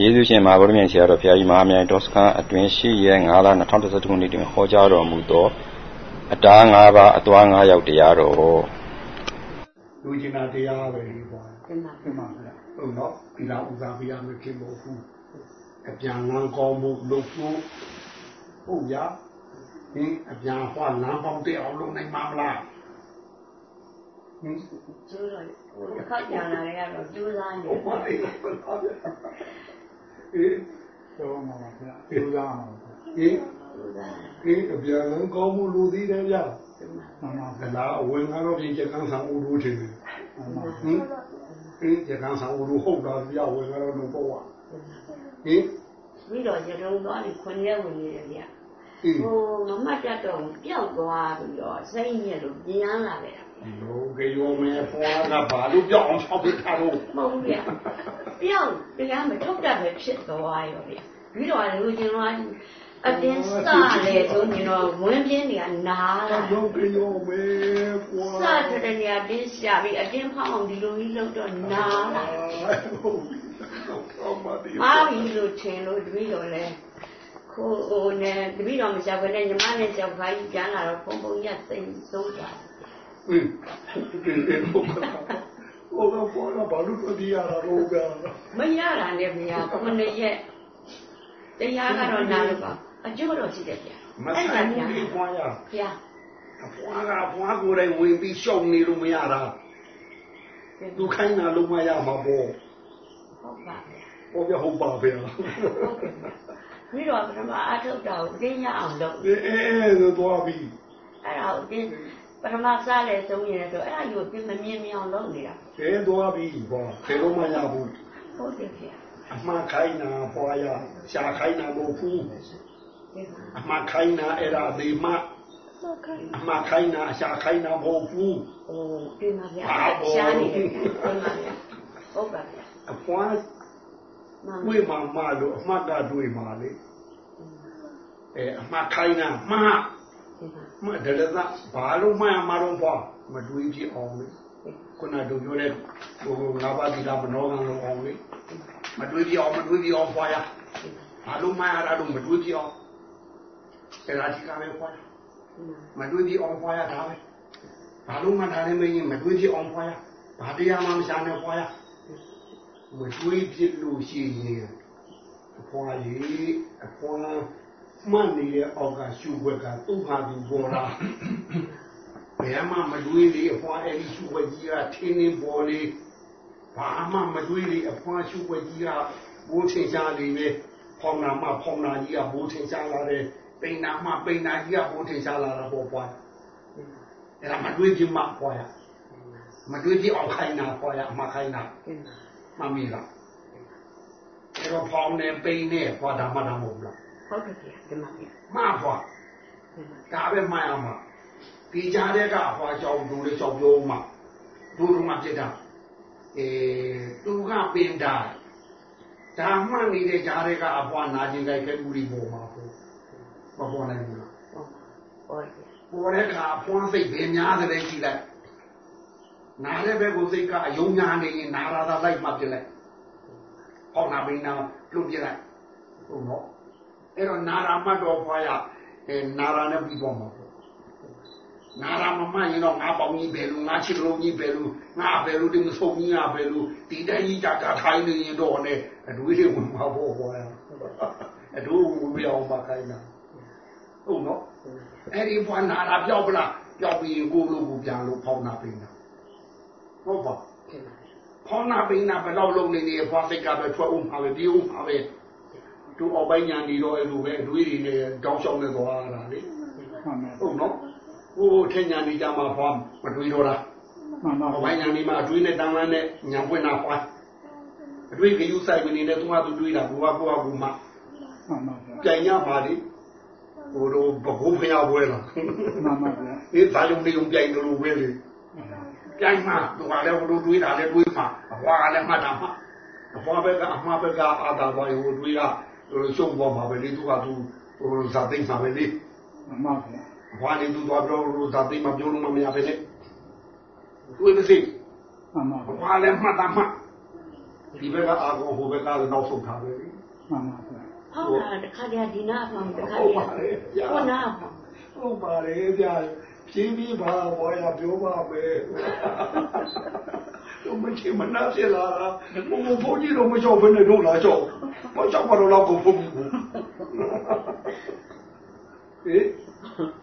ယေရှုရှင်မဟာဗုဒ္ဓမြတ်ဆရာတော်ဘုရားကြီးမဟာမြိုင်တော်စခန်းအတွင်းရှိရဲ9လ2012ခုနှစ်တွင်ဟောကြားတော်မူသောအတား9ပါးအသွား9ရောက်တရားတော်လူကျင်တာတရားပဲဒီပေါ်ပြန်ပါပြန်ပါဟုတ်နော်ဒီလောက်ဥစားပြရမယ်ခင်မို့ဘူးအပြန်လန်းကောင်းမှုလုပ်ဖို့ဟုတ်ရဟင်အပြန်ဟောလမ်းပေါင်းတဲ့အောင်လုပ်နိုင်မှာမလားဟင်ကျိုးတော့ဟိုတစ်ခါပြန်လာရတော့ကျိုးစားနေဟုတ်ပါပြီ အေးတော့မှာပါဗျာကျိုးစားမှာဟင်အေးအပြန်လန်းကောင်းမှုလူသေးတယ်ဗျာမှန်ပါဗျာလာဝင်ကတော့ပြင်ချက်ကန်းဆောင်ဦးလို့ထင်တယ်ဟင်အေးချက်ကန်းဆောင်ဦးလို့ဟုတ်တာဗျာဝင်ကတော့လူပေါ့ဝဟင်ပြီးတော့ရတုံသွားပြီးခွန်ရဲဝင်နေတယ်ဗျာဟိုမမတ်တတ်တော့ပျောက်သွားပြီးတော့စိတ်ညစ်လို့ပြန်လာတယ် လောကေယောမေဖွာကဘာလို့ပြောင်းအောင်ဆောက်ပြထားလို့မဟုတ်ဘူးဗျာပြောင်းတရားမထုတ်တတ်ပဲဖြစ်သွားရောဗျာပြီးတော့လူချင်းတော့အတင်းစလေဆိုရင်တော့ဝင်းပြင်းတွေကနားလာလောကေယောမေဖွာစတဲ့နေရာတင်းရှာပြီးအတင်းဖောင်းဒီလိုကြီးလောက်တော့နားလာမာပြီလို့ထင်လို့တပည့်တော်လဲခိုးဟိုနဲ့တပည့်တော်မရှာဘဲနဲ့ညီမနဲ့ကြောက်ခိုင်းပြန်လာတော့ဘုံဘုံရသိစိုးတာဟင်း ဟိုကပေါ်လာဘာလို့တည်ရတာလို့ကမရတာနဲ့မရခုနှစ်ရက်တရားကတော့နားလို့ပါအကျိုးတော့ရှိတယ်ဗျာမဆိုင်ဘူးဒီပွားရဗျာအပွားကပွားကိုယ်တိုင်ဝင်ပြီးရှောင်နေလို့မရတာသူခိုင်းတာလုံးမရမှာပေါ့ဟုတ်ပါဗျာဟုတ်ပြဟုတ်ပါဗျာပြီးတော့ပထမအထုတ်တာကိုသိရအောင်လုပ်အေးအေးဆိုသွားပြီအဲ့ဒါကိုသိ ပထမစားလဲဆုံးရင်တော့အဲ့ဒါယူပြမမြင်မြင်အောင်လုပ်နေတာကဲသွားပြီဟောဘယ်တော့မှရဘူးဟုတ်တယ်ခင်ဗျာအမှန်ခိုင်းတာပွားရရှာခိုင်းတာမဟုတ်ဘူးအမှန်ခိုင်းတာအဲ့ဒါဒီမှအမှန်ခိုင်းတာရှာခိုင်းတာမဟုတ်ဘူးအိုးပြင်ပါဗျာရှာနေတယ်ပြင်ပါဗျာဟုတ်ပါဗျာအပွားဝိမာမလို့အမှတ်ကတွေ့မှာလေအဲအမှတ်ခိုင်းတာမှား မဒလသဘာလို့မှမှာတော့ပေါ့မတွေးကြည့်အောင်လေခုနတို့ပြောတဲ့ဟိုငါးပါးဒီလာမနောကံလုံးအောင်လေမတွေးကြည့်အောင်မတွေးကြည့်အောင်ဖွာရဘာလို့မှရတာလို့မတွေးကြည့်အောင်အဲ့ဒါဒီကပဲဖွာရမတွေးကြည့်အောင်ဖွာရတာပဲဘာလို့မှဒါလည်းမင်းမတွေးကြည့်အောင်ဖွာရဘာတရားမှမရှာနဲ့ဖွာရမတွေးဖြစ်လို့ရှိရင်အဖွာကြီးအဖွာ မှတ်နေတဲ့အောက်ကရှုွက်ကသူ့ဟာသူပေါ်လာဘယ်မှမတွေးလေအဖွာအဲ့ဒီရှုွက်ကြီးကထင်းနေပေါ်လေဘာမှမတွေးလေအဖွာရှုွက်ကြီးကဘိုးထင်ရှားလေပဲဖောင်နာမှဖောင်နာကြီးကဘိုးထင်ရှားလာတယ်ပိန်နာမှပိန်နာကြီးကဘိုးထင်ရှားလာတာပေါ့ပွားအဲ့ဒါမတွေးကြည့်မှပွားရမတွေးကြည့်အောင်ခိုင်းတာပွားရအမှခိုင်းတာမှမီလားအဲ့တော့ဖောင်နေပိန်နေပွားတာမှတာမဟုတ်လား ဟုတ်ကဲ့ဗျာဒီမှာမှဖွာဒါပဲမှန်အောင်ပါဒီကြားတဲ့ကအဖွာကြောင်လူလေးကြောင်ပြောမှဒုရမပြစ်တာအဲသူကပင်တာဒါမှန်နေတဲ့ကြားတဲ့ကအဖွာနာကျင်ကြိုက်ခဲ့ဦးဒီပေါ်မှာပေါ့မပေါ်နိုင်ဘူးလားဟုတ်ပေါ်တဲ့ကအဖွာစိတ်ဘယ်များတဲ့ကြည့်လိုက်နားတဲ့ဘက်ကိုစိတ်ကအယုံညာနေရင်နာရာသာလိုက်မှပြလိုက်ဟောနာဘိနာလွတ်ပြလိုက်ဟုတ်နော် အဲ့တော့နာရာမတ်တော်ဖွာရအဲနာရာနဲ့ပြီးသွားမှာပေါ့နာရာမမရင်တော့ငါပေါင်းကြီးပဲလို့ငါချစ်လုံးကြီးပဲလို့ငါပဲလို့ဒီမဆုံးကြီးငါပဲလို့ဒီတိုင်းကြီးကြာကြာထိုင်းနေရင်တော့နဲ့အတွေးတွေဝင်မှာပေါ့ဖွာရအတို့ဝင်ပြအောင်ပါခိုင်းတာဟုတ်နော်အဲ့ဒီဖွာနာရာပြောက်ပလားပြောက်ပြီးကိုလိုကိုပြန်လို့ဖောင်းနာပိနေတာဟုတ်ပါဖောင်းနာပိနေတာဘယ်တော့လုံးနေနေဖွာစိတ်ကပဲထွက်ဦးမှာပဲပြေးဦးမှာပဲ သူအောက်ပိုင်းညာနေတော့အဲ့လိုပဲအတွေးတွေနဲ့တောင်းလျှောက်နေသွားတာလေဟုတ်နော်ဟိုထင်ညာနေကြမှာဖွာမတွေးတော့တာမှန်ပါအောက်ပိုင်းညာနေမှာအတွေးနဲ့တန်းလန်းနဲ့ညာပွင့်တာဖွာအတွေးကယူဆိုင်မနေနဲ့သူကသူတွေးတာဘုရားကိုကကူမှမှန်ပါဗျာကြိုင်ရပါလေဟိုတော့ဘဘုံဖျားပွဲလားမှန်ပါဗျာဒီသာယုံနေုံပြိုင်လို့ပဲလေပြိုင်မှာသူကလည်းဟိုလိုတွေးတာလည်းတွေးမှာအဖွာကလည်းမှတ်တာမှာအဖွာဘက်ကအမှားဘက်ကအာသာပါဟိုတွေးတာ ရှုံပေါ်မှာပဲလေသူကသူဟိုဇာသိမ်းမှာပဲလေမှန်ပါဗျာဘာနေသူသွားပြောလို့ဇာသိမ်းမှာပြောလို့မရပဲလေတွေးမစိမှန်ပါဘာလဲမှတ်တာမှတ်ဟဒီဘက်ကအာကောဟိုဘက်ကလည်းနောက်ဆုံးထားပဲလေမှန်ပါဗျာဖောက်တာတစ်ခါတည်းဒီနာဖောက်တစ်ခါဟုတ်တပါည်းလေဗျာကိုနာဖောက်ဟုတ်ပါလေဗျာပြင်းပြီးပါဘောရပြောပါပဲ တို့မချင်မနာဖြစ်လာတာဘုံဘုံကြီးတော့မကြောက်ဘဲနဲ့တို့လာကြောက်မကြောက်ပါတော့တော့ကိုဖုန်းဘူးဟေး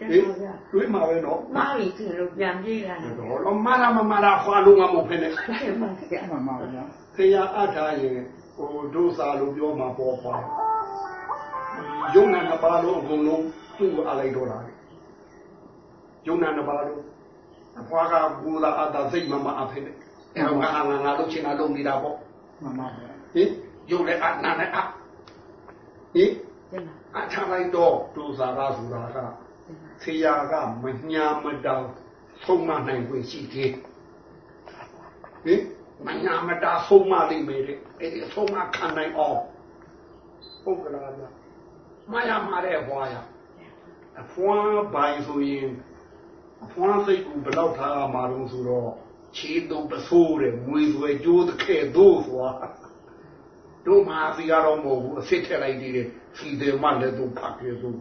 တယ်ပါဗျာတွေးမှာပဲနော်မာရီကလို့ပြန်ပြေးလာတယ်တော့တော့မာရမမာရခွာလုံးကမဟုတ်ဖ ೇನೆ တယ်ပါဗျာမှန်ပါဗျာခရအထားရင်ဟိုဒုစာလို့ပြောမှာပေါ်ပါယုံနာနှစ်ပါးလုံးအကုန်လုံးသူ့ကိုအလိုက်တော့တာလေယုံနာနှစ်ပါးလုံးအဖွားကဘူလာအတာစိတ်မမအဖေနဲ့ အဲတော့ငါငါငါလုံးချင်တာလုံးနေတာပေါ့မှန်ပါဗျာဟင်ယုံလည်းအနာနဲ့အဟင်တယ်ပါအထားလိုက်တော့ဒုစာရဆိုတာကဆရာကမညာမတောင်ဆုံးမနိုင်ခွင့်ရှိသေးဟင်မညာမတာဆုံးမလိမ့်မယ်တဲ့အဲ့ဒီဆုံးမခံနိုင်အောင်ဟုတ်ကလားဗျမရမှာတဲ့ဘွားရအဖွားပိုင်ဆိုရင်အဖွားစိတ်ကူဘယ်လောက်ထားမှာတော့ဆိုတော့ ခြေတုပ်ပဆိုးတဲ့မွေဆွဲကြိုးတစ်ခဲတို့ဆိုတာတို့မှာစီကတော့မဟုတ်ဘူးအစ်စ်ထက်လိုက်သေးတယ်စီတယ်မှလည်းသူဖတ်ပြလို့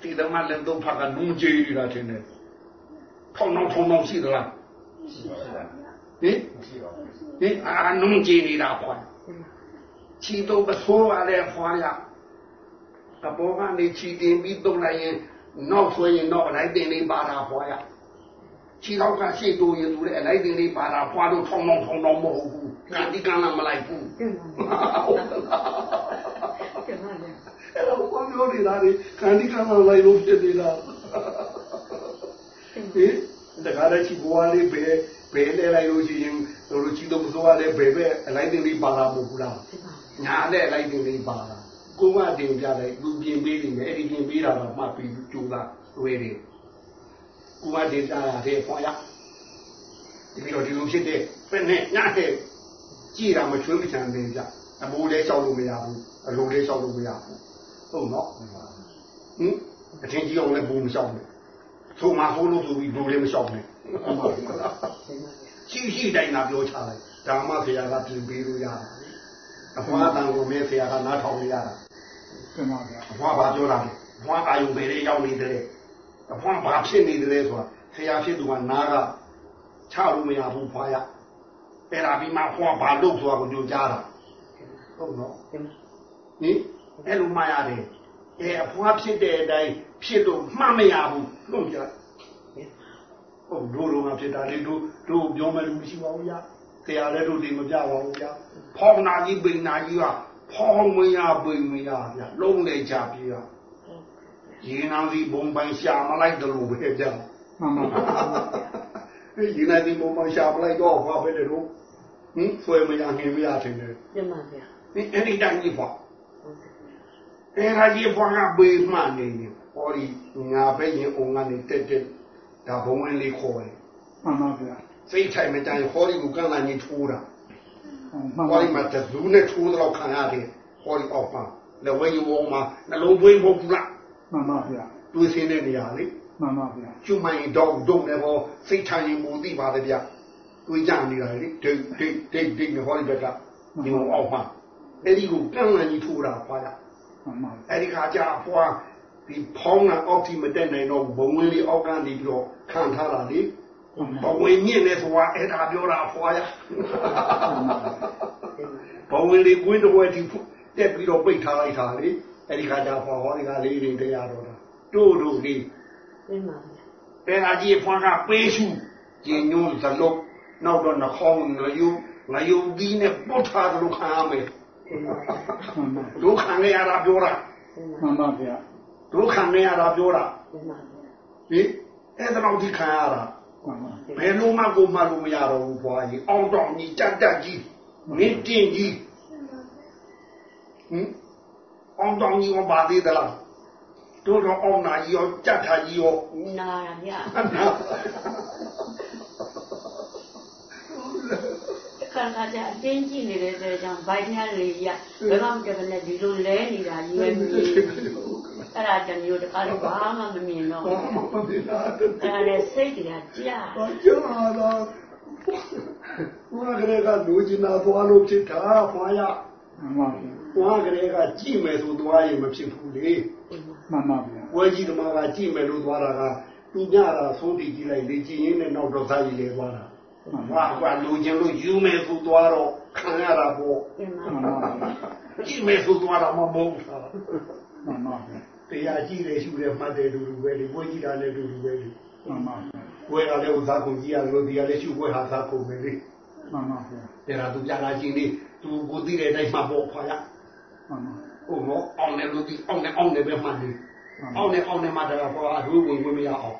စီတယ်မှလည်းသူဖတ်ကနုံကြေးရတာထင်တယ်ထောင်းထောင်းထောင်းထောင်းရှိသလားရှိပါဗျာဟင်ရှိပါဗျာဟင်အာနုံကြည်နေတာဖွာ ချီတော့ပဆိုးရတဲ့ဖွာရအပေါ်ကနေချီတင်ပြီးတုံးလိုက်ရင်နောက်ဆွဲရင်တော့အလိုက်တင်လေးပါတာဖွာရချီတော့ကရှေ့တိုးရင်သူလည်းအလိုက်တင်လေးပါတာဖွာတော့ထောင်းထောင်းထောင်းထောင်းမဟုတ်ဘူးငါဒီကံလာမလိုက်ဘူးတယ်ပါတယ်ပါဗျာအဲ့တော့ဘာပြောနေတာလဲခံဒီကံလာလိုက်လို့ဖြစ်နေတာဟင်တခါတည်းချီဘွားလေးပဲဘယ်လဲလိုက်လို့ရှိရင်တို့ချီတော့ပစိုးရလဲဘယ်ပဲအလိုက်တင်လေးပါတာမဟုတ်ဘူးလားညာနဲ့လိုက်တင်လေးပါတာကိုမတင်ပြလိုက်လူပြင်ပေးနေတယ်အဲ့ဒီပြင်ပေးတာတော့မှတ်ပြီးကျူလာဝဲတယ် ကိုမတင်ပြရတဲ့ဖွာရဒီပြီးတော့ဒီလိုဖြစ်တဲ့ဖက်နဲ့ညတဲ့ကြည်တာမချွေးမချမ်းသေးကြအမိုးလေးလျှောက်လို့မရဘူးအလိုလေးလျှောက်လို့မရဘူးဟုတ်နော်ဟင်အထင်ကြီးအောင်လည်းဘူးမလျှောက်နဲ့သို့မှဆိုလို့ဆိုပြီးလူလေးမလျှောက်နဲ့ရှိရှိတိုင်းသာပြောချလိုက်ဓမ္မဆရာကပြင်ပေးလို့ရတယ်အဖွားတန်ကိုမဲဆရာကနားထောင်ရတာမှန်ပါဗျာအဖွားဘာပြောတာလဲအဖွားအာယုံပဲရောက်နေတယ် အဖွားဘာဖြစ်နေတယ်ဆိုတာဆရာဖြစ်သူကနားကချလို့မရဘူးဖွားရအဲ့ဒါပြီးမှဖွားဘာလုပ်ဆိုတာကိုကြိုးကြားတာဟုတ်နော်ဟင်အဲ့လိုမှရတယ်အဲအဖွားဖြစ်တဲ့အတိုင်းဖြစ်လို့မှတ်မရဘူးလို့ကြားဟုတ်တို့တို့ကဖြစ်တာလေတို့တို့ပြောမယ်လို့မရှိပါဘူးညာဆရာလည်းတို့ဒီမပြပါဘူးညာဖောင်းနာကြီးပိန်နာကြီးကဖောင်းမရပိန်မရဗျာလုံးလေချပြေးရ ရေနံစီဘုံပိုင်ရှာမလိုက်တယ်လို့ပဲဗျာမှန်ပါဗျာရေနံစီဘုံပိုင်ရှာမလိုက်တော့ဘာပဲလေတို့ဟင်ဆွဲမရငင်မရထင်တယ်တယ်ပါဗျာဒီအဲ့ဒီတိုင်းကြီးပေါ့အဲ့ဒါကြီးဘွားကပေးမှနေနေဟောဒီငါပဲရင်အုံကနေတက်တက်ဒါဘုံဝင်လေးခေါ်တယ်မှန်ပါဗျာစိတ်ထိုင်မတိုင်ဟောဒီကကန့်လာနေထိုးတာမှန်ဟောပါဒီမှာတဇူးနဲ့ထိုးတော့ခံရတယ်ဟောဒီအောက်မှာလက်ဝဲယူအောင်မှာနှလုံးသွင်းဖို့ဘူးလား မှန်ပါဗျာတွေးစင်းတဲ့နေရာလေမှန်ပါဗျာကျွမိုင်းတော့ဒုံနဲ့ဟောစိတ်ထိုင်ရင်မူသိပါတယ်ဗျတွေးကြနေတာလေဒိတ်ဒိတ်ဒိတ်ဒိတ်နဲ့ဟောဒီဘက်ကဒီအောက်မှာအဲ့ဒီကိုကန့်လာကြီးထိုးတာခွာရမှန်ပါအဲ့ဒီခါကျအဖွာဒီဖောင်းကအောက်ထိမတက်နိုင်တော့ဘုံဝင်လေးအောက်ကနေပြီးတော့ခံထားတာလေမှန်ဘပါဝင်မြင့်နေဆိုတာအဲ့ဒါပြောတာအဖွာရဘုံဝင်လေးကွင်းတစ်ဝဲထိတက်ပြီးတော့ပိတ်ထားလိုက်တာလေ အဲ့ဒီခါကျအဖွာဟောဒီကလေးတွေတရားတော်တာတို့တို့လေးတယ်ပါဗျာအဲ့ဒါကြီးအဖွာကပေးရှုကျင်ညွန်းသလုံးနောက်တော့နှခေါင်းငယူငယူဒီနဲ့ပုတ်ထားတယ်လို့ခံရမယ်တယ်ပါဗျာမှန်ပါတို့ခံရတာပြောတာမှန်ပါဗျာတို့ခံရတာပြောတာတယ်ပါဗျာဟင်အဲ့ဒါတော့ဒီခံရတာမှန်ပါဘယ်လိုမှကိုမှလို့မရတော့ဘူးဘွာကြီးအောင်တော်ကြီးကြက်တက်ကြီးမင်းတင်ကြီးဟင် အောင်တော်ကြီးကဘာသေးသလားတို့တော့အောင်နာကြီးရောကြက်ထားကြီးရောနာရဗျာဟမ်နော်ခါခါကျအတင်းကြည့်နေတဲ့အတွက်ကြောင့်ဘိုင်းများလေးရဘယ်မှမကြနဲ့ဒီလိုလဲနေတာရွယ်မြည်အဲ့ဒါတမျိုးတခါတော့ဘာမှမမြင်တော့ဘူးဘာမဖြစ်တာအဲ့ဒါနဲ့စိတ်တွေကကြာဘာကြောင့်လာဘုရားကလေးကလူကျင်တာသွားလို့ဖြစ်တာဖွာရမှန်ပါ ဗျာဘုရားကလေးကကြည့်မယ်ဆိုသွားရင်မဖြစ်ဘူးလေမှန်ပါဗျာဝဲကြီးသမားကကြည့်မယ်လို့သွားတာကသူညတာသုံးတီကြည့်လိုက်လေကြည့်ရင်းနဲ့နောက်တော့စားကြည့်လေသွားတာမှန်ပါဟာကွာလူကျင်လို့ယူမယ်ဆိုသွားတော့ခံရတာပေါ့တင်ပါမှန်ပါဗျာကြည့်မယ်ဆိုသွားတာမမဟုတ်ဘူးမှန်ပါဗျာတရားကြည့်တယ်ရှုတယ်မှတ်တယ်လူလူပဲလေဝဲကြီးတာလည်းလူလူပဲလေမှန်ပါဗျာဝဲတာလည်းဥစားကုန်ကြည့်ရလို့ဒီကလည်းရှုဝဲဟာစားကုန်ပဲလေမှန်ပါဗျာတရားသူပြလာချင်းလေးသူကိုသိတဲ့အတိုင်းမှပေါ့ခွာရမှန်ပါ ဟုတ်နော်အောင်တယ်လို့ဒီအောင်တယ်အောင်တယ်ပဲမှတ်တယ်အောင်တယ်အောင်တယ်မှတ်တာကွာအထူးဝင်ဝင်မရအောင်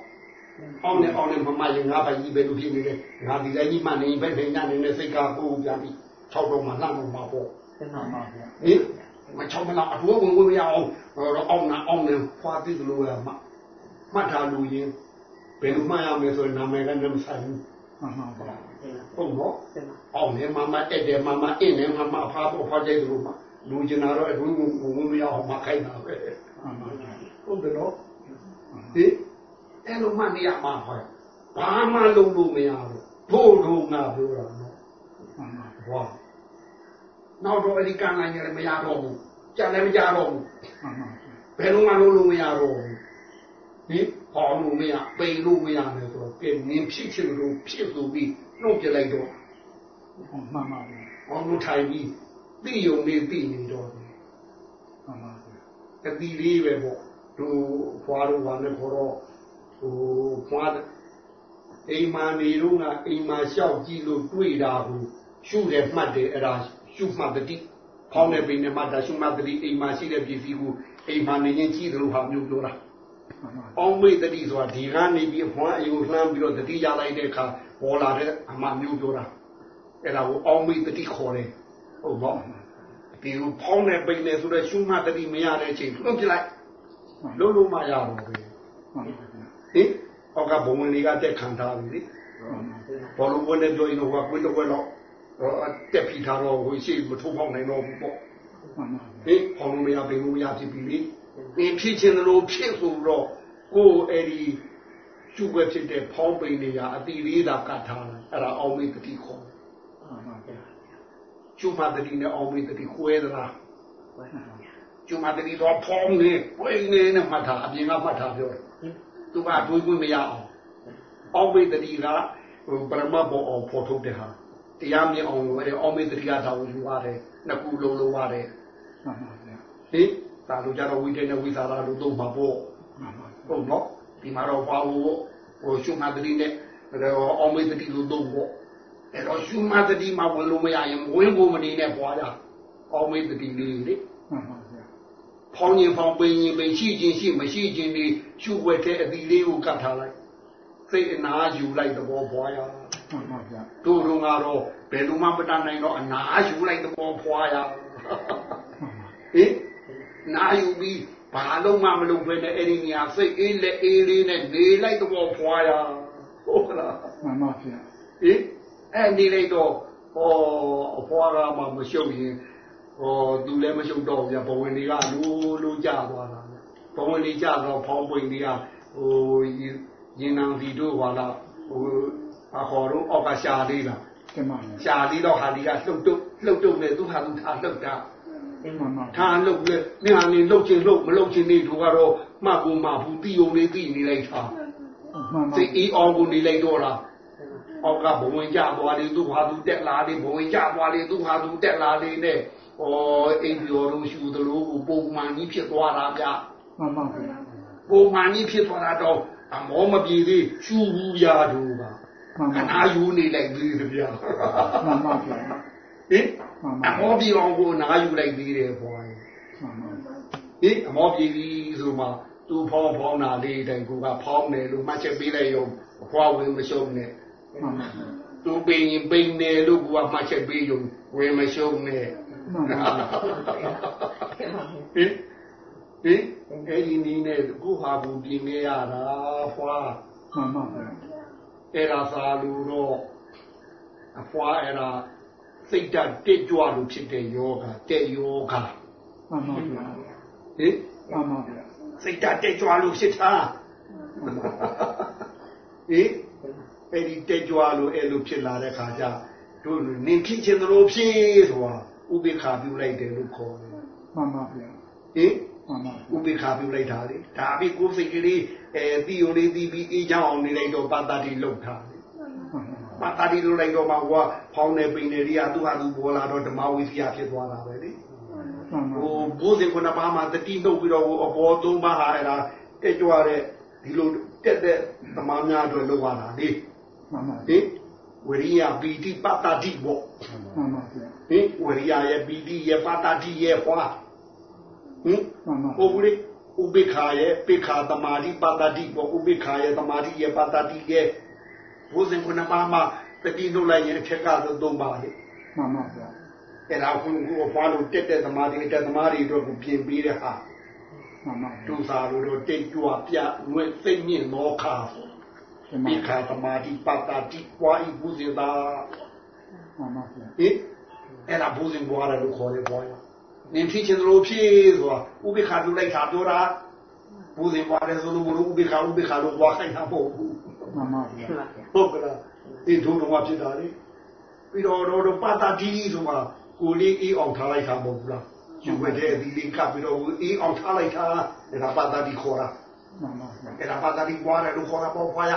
အောင်တယ်အောင်တယ်မမရင်ငါပဲကြီးပဲလို့ဖြစ်နေတယ်ငါဒီလည်းကြီးမှနေပဲနေညနေနဲ့စိတ်ကကိုယ်ပြန်ပြီး၆တော့မှလှမ်းတော့မှာပေါ့တင်မှပါန်ပါဗျာဟင်မချောင်းမလားအထူးဝင်ဝင်မရအောင်တော့အောင်နာအောင်နေဖွာသိသလိုရမှမှတ်ထားလို့ရင်ဘယ်လိုမှရမယ်ဆိုရင်နာမည်ကလည်းမဆိုင်ဘူးမှန်ပါဗျာဟုတ်နော်တင်ပါအောင်နေမမတက်တယ်မမအင်းနေမမဖားဖို့ဖားကြိုက်သလိုမှ လူကျင်တာတော့အထူးဝင်ဝင်မရအောင်မခိုင်းတာပဲမှန်ပါဗျာဟုတ်တယ်နော်ဟင်အဲ့လိုမှနေရမှာဟောဘာမှလုံးလို့မရဘူးထို့ထို့ငါပြောတာနော်မှန်ပါဟောနောက်တော့အဲ့ဒီကံနိုင်ရတယ်မရတော့ဘူးကြလည်းမကြတော့ဘူးမှန်ပါဘယ်လုံးမှလုံးလို့မရတော့ဘူးဟင်ဟောလို့မရပိန်လို့မရမယ်ဆိုတော့ကဲနင်းဖြစ်ချင်လို့ဖြစ်ဆိုပြီးနှုတ်ပြလိုက်တော့မှန်ပါဗျာဟောလို့ထိုင်ပြီး သိယုံလေးသိနေတော့တယ်မှန်ပါဗျာအတီလေးပဲပေါ့သူဖွားတော့ဘာလဲခေါ်တော့ဟိုဖွားတဲ့အိမ်မာနေတော့ကအိမ်မာလျှောက်ကြည့်လို့တွေ့တာကိုရှုတယ်မှတ်တယ်အဲ့ဒါရှုမှတ်တတိဖောင်းတဲ့ပိန်နဲ့မှတ်တာရှုမှတ်တတိအိမ်မာရှိတဲ့ပစ္စည်းကိုအိမ်မာနေရင်ကြည့်တယ်လို့ဟာမျိုးပြောတာမှန်ပါအောင်မိတ်တတိဆိုတာဒီကနေပြီးဖွားအယုလှမ်းပြီးတော့တတိရလိုက်တဲ့အခါပေါ်လာတဲ့အမှမျိုးပြောတာအဲ့ဒါကိုအောင်မိတ်တတိခေါ်တယ် ဟုတ်ပါဒီလိုဖောင်းတဲ့ပိန်နဲ့ဆိုတော့ရှုမှတ်တတိမရတဲ့အချိန်လွတ်ပြလိုက်လုံးလုံးမရတော့ဘူးမှန်ပါဗျာဟင်ဟောကဘုံဝင်တွေကတက်ခံထားပြီလေမှန်ပါဘောလုံးဝင်နေပြောရင်တော့ဟိုကကွင်းတော့ကွင်းတော့တက်ပြီးထားတော့ဟိုရှိမထုံးပေါက်နိုင်တော့ဘူးပေါ့မှန်ပါဟင်ဖောင်းလို့မရပင်လို့မရဖြစ်ပြီလေသင်ဖြစ်ခြင်းလို့ဖြစ်ဆိုတော့ကိုယ်အဲ့ဒီကျုပ်ပဲဖြစ်တဲ့ဖောင်းပိန်တွေကအတိလေးသာကတ်ထားတယ်အဲ့ဒါအောင်မေတ္တိခေါ်မှန်ပါဗျာ ကျုပ်မတတိနဲ့အောင်မေတ္တိခွဲသလားကျုပ်မတတိတော့ဖောင်းနေပိန်နေနဲ့မှတ်ထားအပြင်ကမှတ်ထားပြောတယ်သူကတွေးခွင့်မရအောင်အောင်မေတ္တိကဟိုပရမတ်ဘောအောင်ဖော်ထုတ်တဲ့ဟာတရားမြင်အောင်လို့အဲ့အောင်မေတ္တိကတောင်းယူရတယ်နှစ်ခုလုံးလုံးရတယ်မှန်ပါဗျာဟင်ဒါလိုကြတော့ဝိတ္တနဲ့ဝိသရာလို့သုံးမှာပေါ့မှန်ပါဟုတ်နော်ဒီမှာတော့ဘာလို့ဟိုရှုမှတ်တိနဲ့အောင်မေတ္တိလို့သုံးပေါ့ အဲ့တော့ရှုမှတ်တိမှာဝင်လို့မရရင်ဝင်ဖို့မနေနဲ့ပွားရအောင်မေတ္တိလေးလေမှန်ပါဗျာဖောင်းရင်ဖောင်းပိန်ရင်ပိန်ရှိခြင်းရှိမရှိခြင်းဒီရှုွက်တဲ့အတိလေးကိုကတ်ထားလိုက်စိတ်အနာယူလိုက်သဘောပွားရမှန်ပါဗျာတို့တို့ကတော့ဘယ်လိုမှမတတ်နိုင်တော့အနာယူလိုက်သဘောဖွာရဟင်နာယူပြီးဘာလုံးမှမလုပ်ဘဲနဲ့အဲ့ဒီနေရာစိတ်အေးလက်အေးလေးနဲ့နေလိုက်သဘောဖွာရဟုတ်လားမှန်ပါဗျာဟင် အဲ့နေလိုက်တော့ဟောအဖွာကမှမရှုပ်ရင်ဟောသူလည်းမရှုပ်တော့ဘူးဗျဘဝင်တွေကလိုးလိုးကြသွားတာဘဝင်တွေကြတော့ဖောင်းပွင့်တွေကဟိုရင်နံစီတို့ဟာလားဟိုအခေါ်တော့အောက်ကရှာလေးလားတင်ပါဗျာရှာလေးတော့ဟာဒီကလှုပ်တုပ်လှုပ်တုပ်နဲ့သူဟာသူထားလှုပ်တာမှန်ပါထားလှုပ်လေနေဟာနေလှုပ်ချင်းလှုပ်မလှုပ်ချင်းနေတို့ကတော့မှတ်ကိုမှဘူးတီယုံလေးတီနေလိုက်တာမှန်ပါစိတ်အေးအောင်ကိုနေလိုက်တော့လား အောက်ကဘဝင်ကြသွားလေသူဟာသူတက်လာလေဘဝင်ကြသွားလေသူဟာသူတက်လာလေနဲ့ဩအိမ်ပြောလို့ရှူသလိုကိုပုံမှန်ကြီးဖြစ်သွားတာဗျမှန်ပါဗျာပုံမှန်ကြီးဖြစ်သွားတာတော့အမောမပြေသေးရှူဘူးရတို့ကမှန်ခပါဏယူနေလိုက်သေးတယ်ဗျမှန်ပါဗျာဟင်မှန်အပါမောပြေအောင်ကိုနားယူလိုက်သေးတယ်ဘွာမှန်ပါဟင်အမောပြေပြီဆိုမှသူဖောင်းဖောင်းတာလေးတိုင်ကိုကဖောင်းတယ်လို့မှတ်ချက်ပေးလိုက်ရုံအဖွားဝင်မရှုံနဲ့မှန်ပါ သူပိန်ရင်ပိန်တယ်လို့ကမှတ်ချက်ပေးရုံဝင်မရှုံနဲ့မှန်ပါဟင်ဟင်အဲ့ဒီနည်းနဲ့ကိုဟာဘူးပြင်နေရတာဖွာမှန်ပါဗျာအဲ့ဒါသာလို့တော့အဖွာအဲ့ဒါစိတ်ဓာတ်တက်ကြွလို့ဖြစ်တဲ့ယောဂတဲ့ယောဂမှန်ပါဗျာဟင်မှန်ပါဗျာစိတ်ဓာတ်တက်ကြွလို့ဖြစ်တာဟင် အဲ့ဒီတက်ကြွလို့အဲ့လိုဖြစ်လာတဲ့ခါကျတို့နင်ဖြစ်ခြင်းသလိုဖြစ်ဆိုတာဥပိ္ပခာပြုလိုက်တယ်လို့ခေါ်တယ်မှန်ပါဗျာဟင်မှန်ပါဥပိ္ပခာပြုလိုက်တာလေဒါအပြီးကိုယ်စိတ်ကလေးအဲတီယိုလေးတီးပြီးအေးချောင်းအောင်နေလိုက်တော့ပါတာတိလောက်တာလေမှန်ပါပါတာတိလောက်လိုက်တော့မှဟိုကဖောင်းနေပိန်နေတွေကသူ့ဟာသူပေါ်လာတော့ဓမ္မဝိသယာဖြစ်သွားတာပဲလေမှန်ပါဟိုဘိုးစဉ်ခုနပါးမှာတတိနှုတ်ပြီးတော့ဟိုအပေါ်သုံးပါးဟာအဲ့ဒါတက်ကြွတဲ့ဒီလိုတက်တဲ့သမားများအတွက်လောက်ရတာလေ မှန်ပါဟင်ဝရိယပီတိပတ္တတိပေါ့မှန်ပါဗျာဟင်ဝရိယရဲ့ပီတိရဲ့ပတ္တတိရဲ့ဟွာဟင်မှန်ပါဟုတ်ဘူးလေဥပိ္ပခာရဲ့ပိခာသမာဓိပတ္တတိပေါ့ဥပိ္ပခာရဲ့သမာဓိရဲ့ပတ္တတိရဲ့ဘုဇင်ခုနပါမှာတတိနှုတ်လိုက်ရင်အထက်ကသုံးပါလေမှန်ပါဗျာအဲ့ဒါခုခုအဖွားလို့တက်တဲ့သမာဓိတက်သမာဓိအတွက်ကိုပြင်ပေးတဲ့ဟာမှန်ပါဒုစာလို့တော့တိတ်ကြွပြငွေသိမ့်မြင့်မောခါဆို မှန်ပိပါခာသမာဓိပတ္တတိပွားဤဘုဇင်သာမှန်ပါဗျာဟင်အဲ့ဒါဘုဇင်ပွားတယ်လို့ခေါ်တယ်ပွားရနင်ဖြစ်ချင်သလိုဖြစ်ဆိုတာဥပိ္ပခာပြုလိုက်တာပြောတာဘုဇင်ပွားတယ်ဆိုလို့ဘုဥပိ္ပခာဥပိ္ပခာလို့ပွားခိုင်းတာမဟုတ်ဘူးမှန်ပါဗျာမှန်ပါဗျာဟုတ်ကလားဒီဒုလုံးဝဖြစ်တာလေပြီးတော့တော့ပတ္တတိဆိုတာကိုလေးအေးအောင်ထားလိုက်တာမဟုတ်ဘူးလားယူဝဲတဲ့ဒီလေးကပ်ပြီးတော့အေးအောင်ထားလိုက်တာအဲ့ဒါပတ္တတိခေါ်တာမှန်ပါဗျာအဲ့ဒါပတ္တတိပွားတယ်လို့ခေါ်တာပေါ့ဖွာရ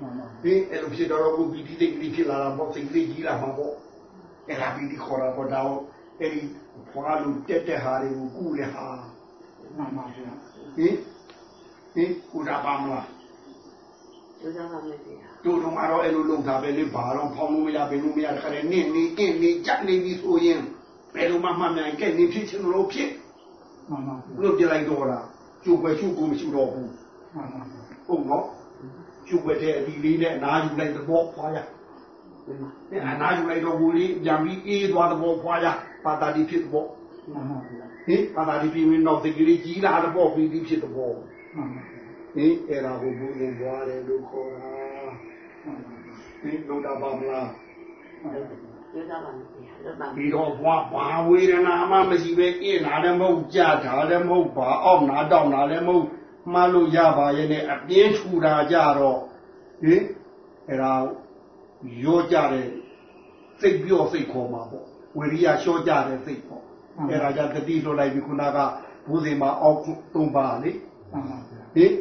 မှန်ပါဒီအဲ့လိုဖြစ်တော့ကိုပီတိတိတ်ကလေးဖြစ်လာတာပေါ့စိတ်ကလေးကြီးလာမှာပေါ့အဲ့ဒါပီတိခေါ်တာပေါ့တော့အဲ့ဒီဖွာလူတက်တဲ့ဟာတွေကိုကုလေဟာမှန်ပါဗျာဟင်ဟင်ကုတာပါမလားကျိုးစားပါမယ်ဗျာတို့တော့ကတော့အဲ့လိုလုပ်တာပဲလေဘာတော့ဖောင်းလို့မရဘယ်လိုမရခါရဲနင့်နေအင်းနေကြက်နေပြီဆိုရင်ဘယ်လိုမှမှန်မြန်ကဲနေဖြစ်ချင်လို့ဖြစ်မှန်ပါဗျာလို့ပြလိုက်တော့တာကျုပ်ပဲကျုပ်ကိုမရှိတော့ဘူးမှန်ပါဗျာဟုတ်နော် ကျုပ်ပဲတဲ့အဒီလေးနဲ့အနာယူလိုက်တဲ့ဘောဖွာရမှန်ပါအဲ့အနာယူလိုက်တော့ဘူးလေးပြန်ပြီးအေးသွားတဲ့ဘောဖွာရပါတာဒီဖြစ်တဲ့ဘောမှန်ပါဗျာဟင်ပါတာဒီပြီးရင်တော့စိတ်ကလေးကြီးလာတဲ့ဘောပြီးဒီဖြစ်တဲ့ဘောမှန်ပါဗျာဟင်အဲ့ဒါကိုဘူးရင်သွားတယ်လို့ခေါ်တာမှန်ပါဗျာဟင်လို့တာပါမလားမှန်ပါဗျာကျိုးစားပါမယ်ဗျာလွတ်ပါမယ်ဒီတော့ဘွားဘာဝေဒနာမှမရှိပဲအင်းနာလည်းမဟုတ်ကြတာလည်းမဟုတ်ပါအောက်နာတောက်နာလည်းမဟုတ် မှန်းလို့ရပါရဲ့နဲ့အပြင်းထူတာကြတော့ဟင်အဲ့ဒါရောကြတဲ့စိတ်ပြော့စိတ်ခေါ်မှာပေါ့ဝိရိယလျှော့ကြတဲ့စိတ်ပေါ့အဲ့ဒါကြတတိလွတ်လိုက်ပြီခုနကဘုဇင်မှာအောက်သုံးပါလေမှန်ပါဗျာဟင်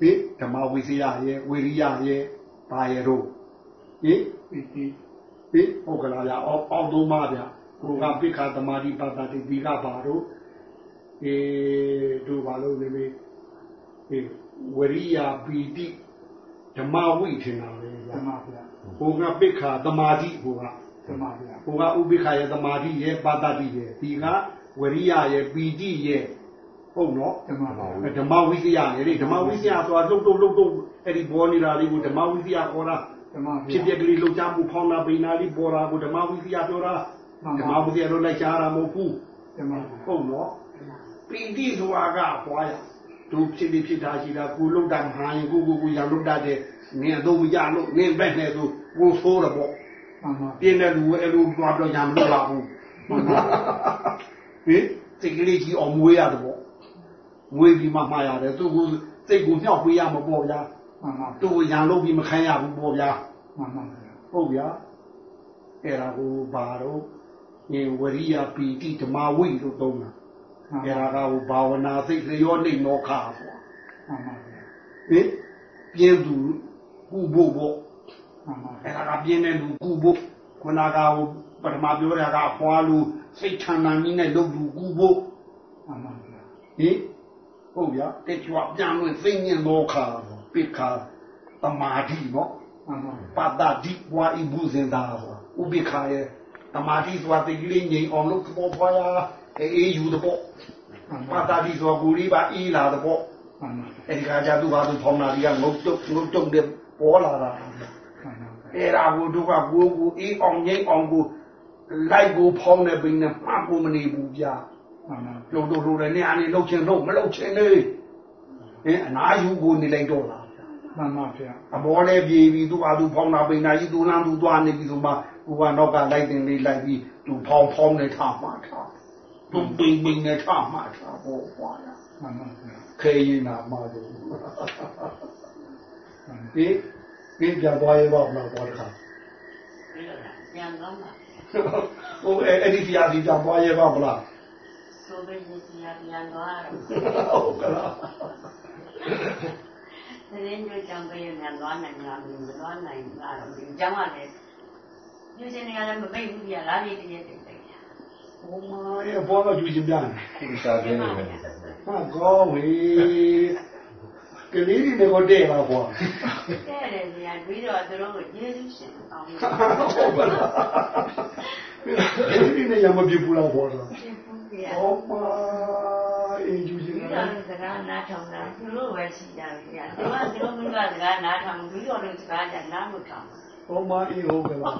ဟင်ဓမ္မဝိစီယရဲ့ဝိရိယရဲ့ဘာရဲ့တို့ဟင်ပိတိဟင်ဟုတ်ကလားဗျအောက်အောက်သုံးပါဗျကိုကပိခာသမာဓိပတ္တတိဒီကပါတို့အေတို့ဘာလို့လဲမေအေ ဝရိယပီတိဓမ္မဝိထင်တာလေဗျမှန်ပါဗျာဟိုကပိခာသမာဓိဟိုကမှန်ပါဗျာဟိုကဥပိခာရဲ့သမာဓိရဲ့ပတ္တတိရဲ့ဒီကဝရိယရဲ့ပီတိရဲ့ဟုတ်နော်မှန်ပါဗျာဓမ္မဝိသယလေဓမ္မဝိသယဆိုတာလှုပ်လှုပ်လှုပ်လှုပ်အဲ့ဒီပေါ်နေတာလေးကိုဓမ္မဝိသယခေါ်တာဓမ္မဗျာဖြစ်ပြကလေးလှုပ်ရှားမှုဖောင်းတာပိန်နာလေးပေါ်တာကိုဓမ္မဝိသယပြောတာဓမ္မဝိသယတော့လိုက်ရှားတာမဟုတ်ဘူးဓမ္မဗျာဟုတ်နော်ပီတိဆိုတာကဘွားရ သူဖြစ်ပြီးဖြစ်တာရှိတာကိုလှုပ်တာမဟာရင်ကိုကိုကိုရလှုပ်တတ်တဲ့နင်တော့မရလို့နင်ပဲနဲ့သူကိုဆိုးတယ်ပေါ့မှန်ပါပြင်းတဲ့လူအဲ့လိုတွားတော့ညာမလို့ပါဘူးဟင်စိတ်ကလေးကြီးအောင်မွေးရတယ်ပေါ့မွေးပြီးမှမှားရတယ်သူကစိတ်ကိုမြောက်ပေးရမှာပေါ့ဗျာမှန်ပါသူ့ရန်လုပ်ပြီးမခံရဘူးပေါ့ဗျာမှန်ပါဗျာဟုတ်ဗျာအဲ့ဒါကိုဘာတော့ညဝရိယပီတိဓမ္မဝိလို့သုံးတာအဲ့ ဒါကဟိုဘာဝနာစိတ်လျောနှိမ့်နောခါဆိုမှန်ပါဗျာဟင်ပြင်းသူကုဖို့ပေါ့မှန်ပါအဲ့ဒါကပြင်းတဲ့လူကုဖို့ခုနကဟိုပထမပြောရတာဖွာလူစိတ်ချမ်းသာနည်းနဲ့လုပ်လူကုဖို့မှန်ပါဗျာဟင်ဟုတ်ဗျာတက်ချွာပြန်လို့သိဉ္ဇနောခါပိခါတမာတိနော်မှန်ပါပါတာဒီဘွားဤဘူးစင်သားဆိုတာဥပိ္ပခာရဲ့တမာတိဆိုတာတိကလေးငြိမ်အောင်လုပ်ပေါ်ဖွာရ အေးယူတော့မှန်ပါပါတာဒီဆိုတာကိုလေးပါအေးလာတော့မှန်ပါအဲဒီခါကျသူကသူဖောင်းလာပြီးကငုတ်တုတ်ငုတ်တုတ်တဲ့ပေါ်လာတာမှန်ပါအဲ့ဒါကိုတို့ကကိုကိုအေးအောင်ငိမ့်အောင်ကိုလိုက်ကိုဖောင်းနေပင်နဲ့မှတ်ကိုမနေဘူးဗျာမှန်ပါလှုပ်လှုပ်လှုပ်တယ်နဲ့အနေလှုပ်ချင်လှုပ်မလှုပ်ချင်လေဟင်အနာယူကိုနေလိုက်တော့လားမှန်ပါဗျာအမောလေးပြေးပြီးသူ့အသူဖောင်းတာပိန်နာကြီးသူ့လမ်းသူသွားနေပြီဆိုမှကိုကနောက်ကလိုက်တင်လေးလိုက်ပြီးသူဖောင်းဖောင်းနေထားမှထား သူပိန်ပိန်နေထားမှထားပေါ့ကွာမှန်ပါဗျာခဲရင်နာမှတော့မှန်ဒီဒီပြန်သွားရဲပါ့မလားဘောတခါပြီးတော့ပြန်တော့မှာဟိုအဲ့ဒီဖျားဒီပြန်သွားရဲပါ့မလားဆိုပြီးပြန်ပြန်တော့ဟုတ်ကလားသတင်းကြိုးကြောင့်ပြန်ပြန်သွားနိုင်လားမသွားနိုင်လားတော့ဒီကြောင့်ကလည်းယူစင်နေရတယ်မပိတ်ဘူးပြလားလေးတည်းတည်းတည်း ဟိုမရဲ့ဘောကယူရှင်ပြန်ဒီစာပြင်းနေတယ်ဟာကောင်းဝေးကလေးတွေလည်းကိုတဲ့ပါဘောတဲ့တယ်ဗျာပြီးတော့သူတို့ကိုယေရှုရှင်အောင်ဟုတ်ကလားကလေးတွေလည်းရမပြဘူးလားဘောတော့ရှင်ဖူးဗျာဟောမအင်ယူရှင်ပြီးကတော့စကားနားထောင်တာသူတို့ပဲရှိကြပြီဗျာသူကသူတို့မိဘစကားနားထောင်ပြီးတော့လည်းစကားကြနားမထောင်ဟောမအေးဟုတ်ကလား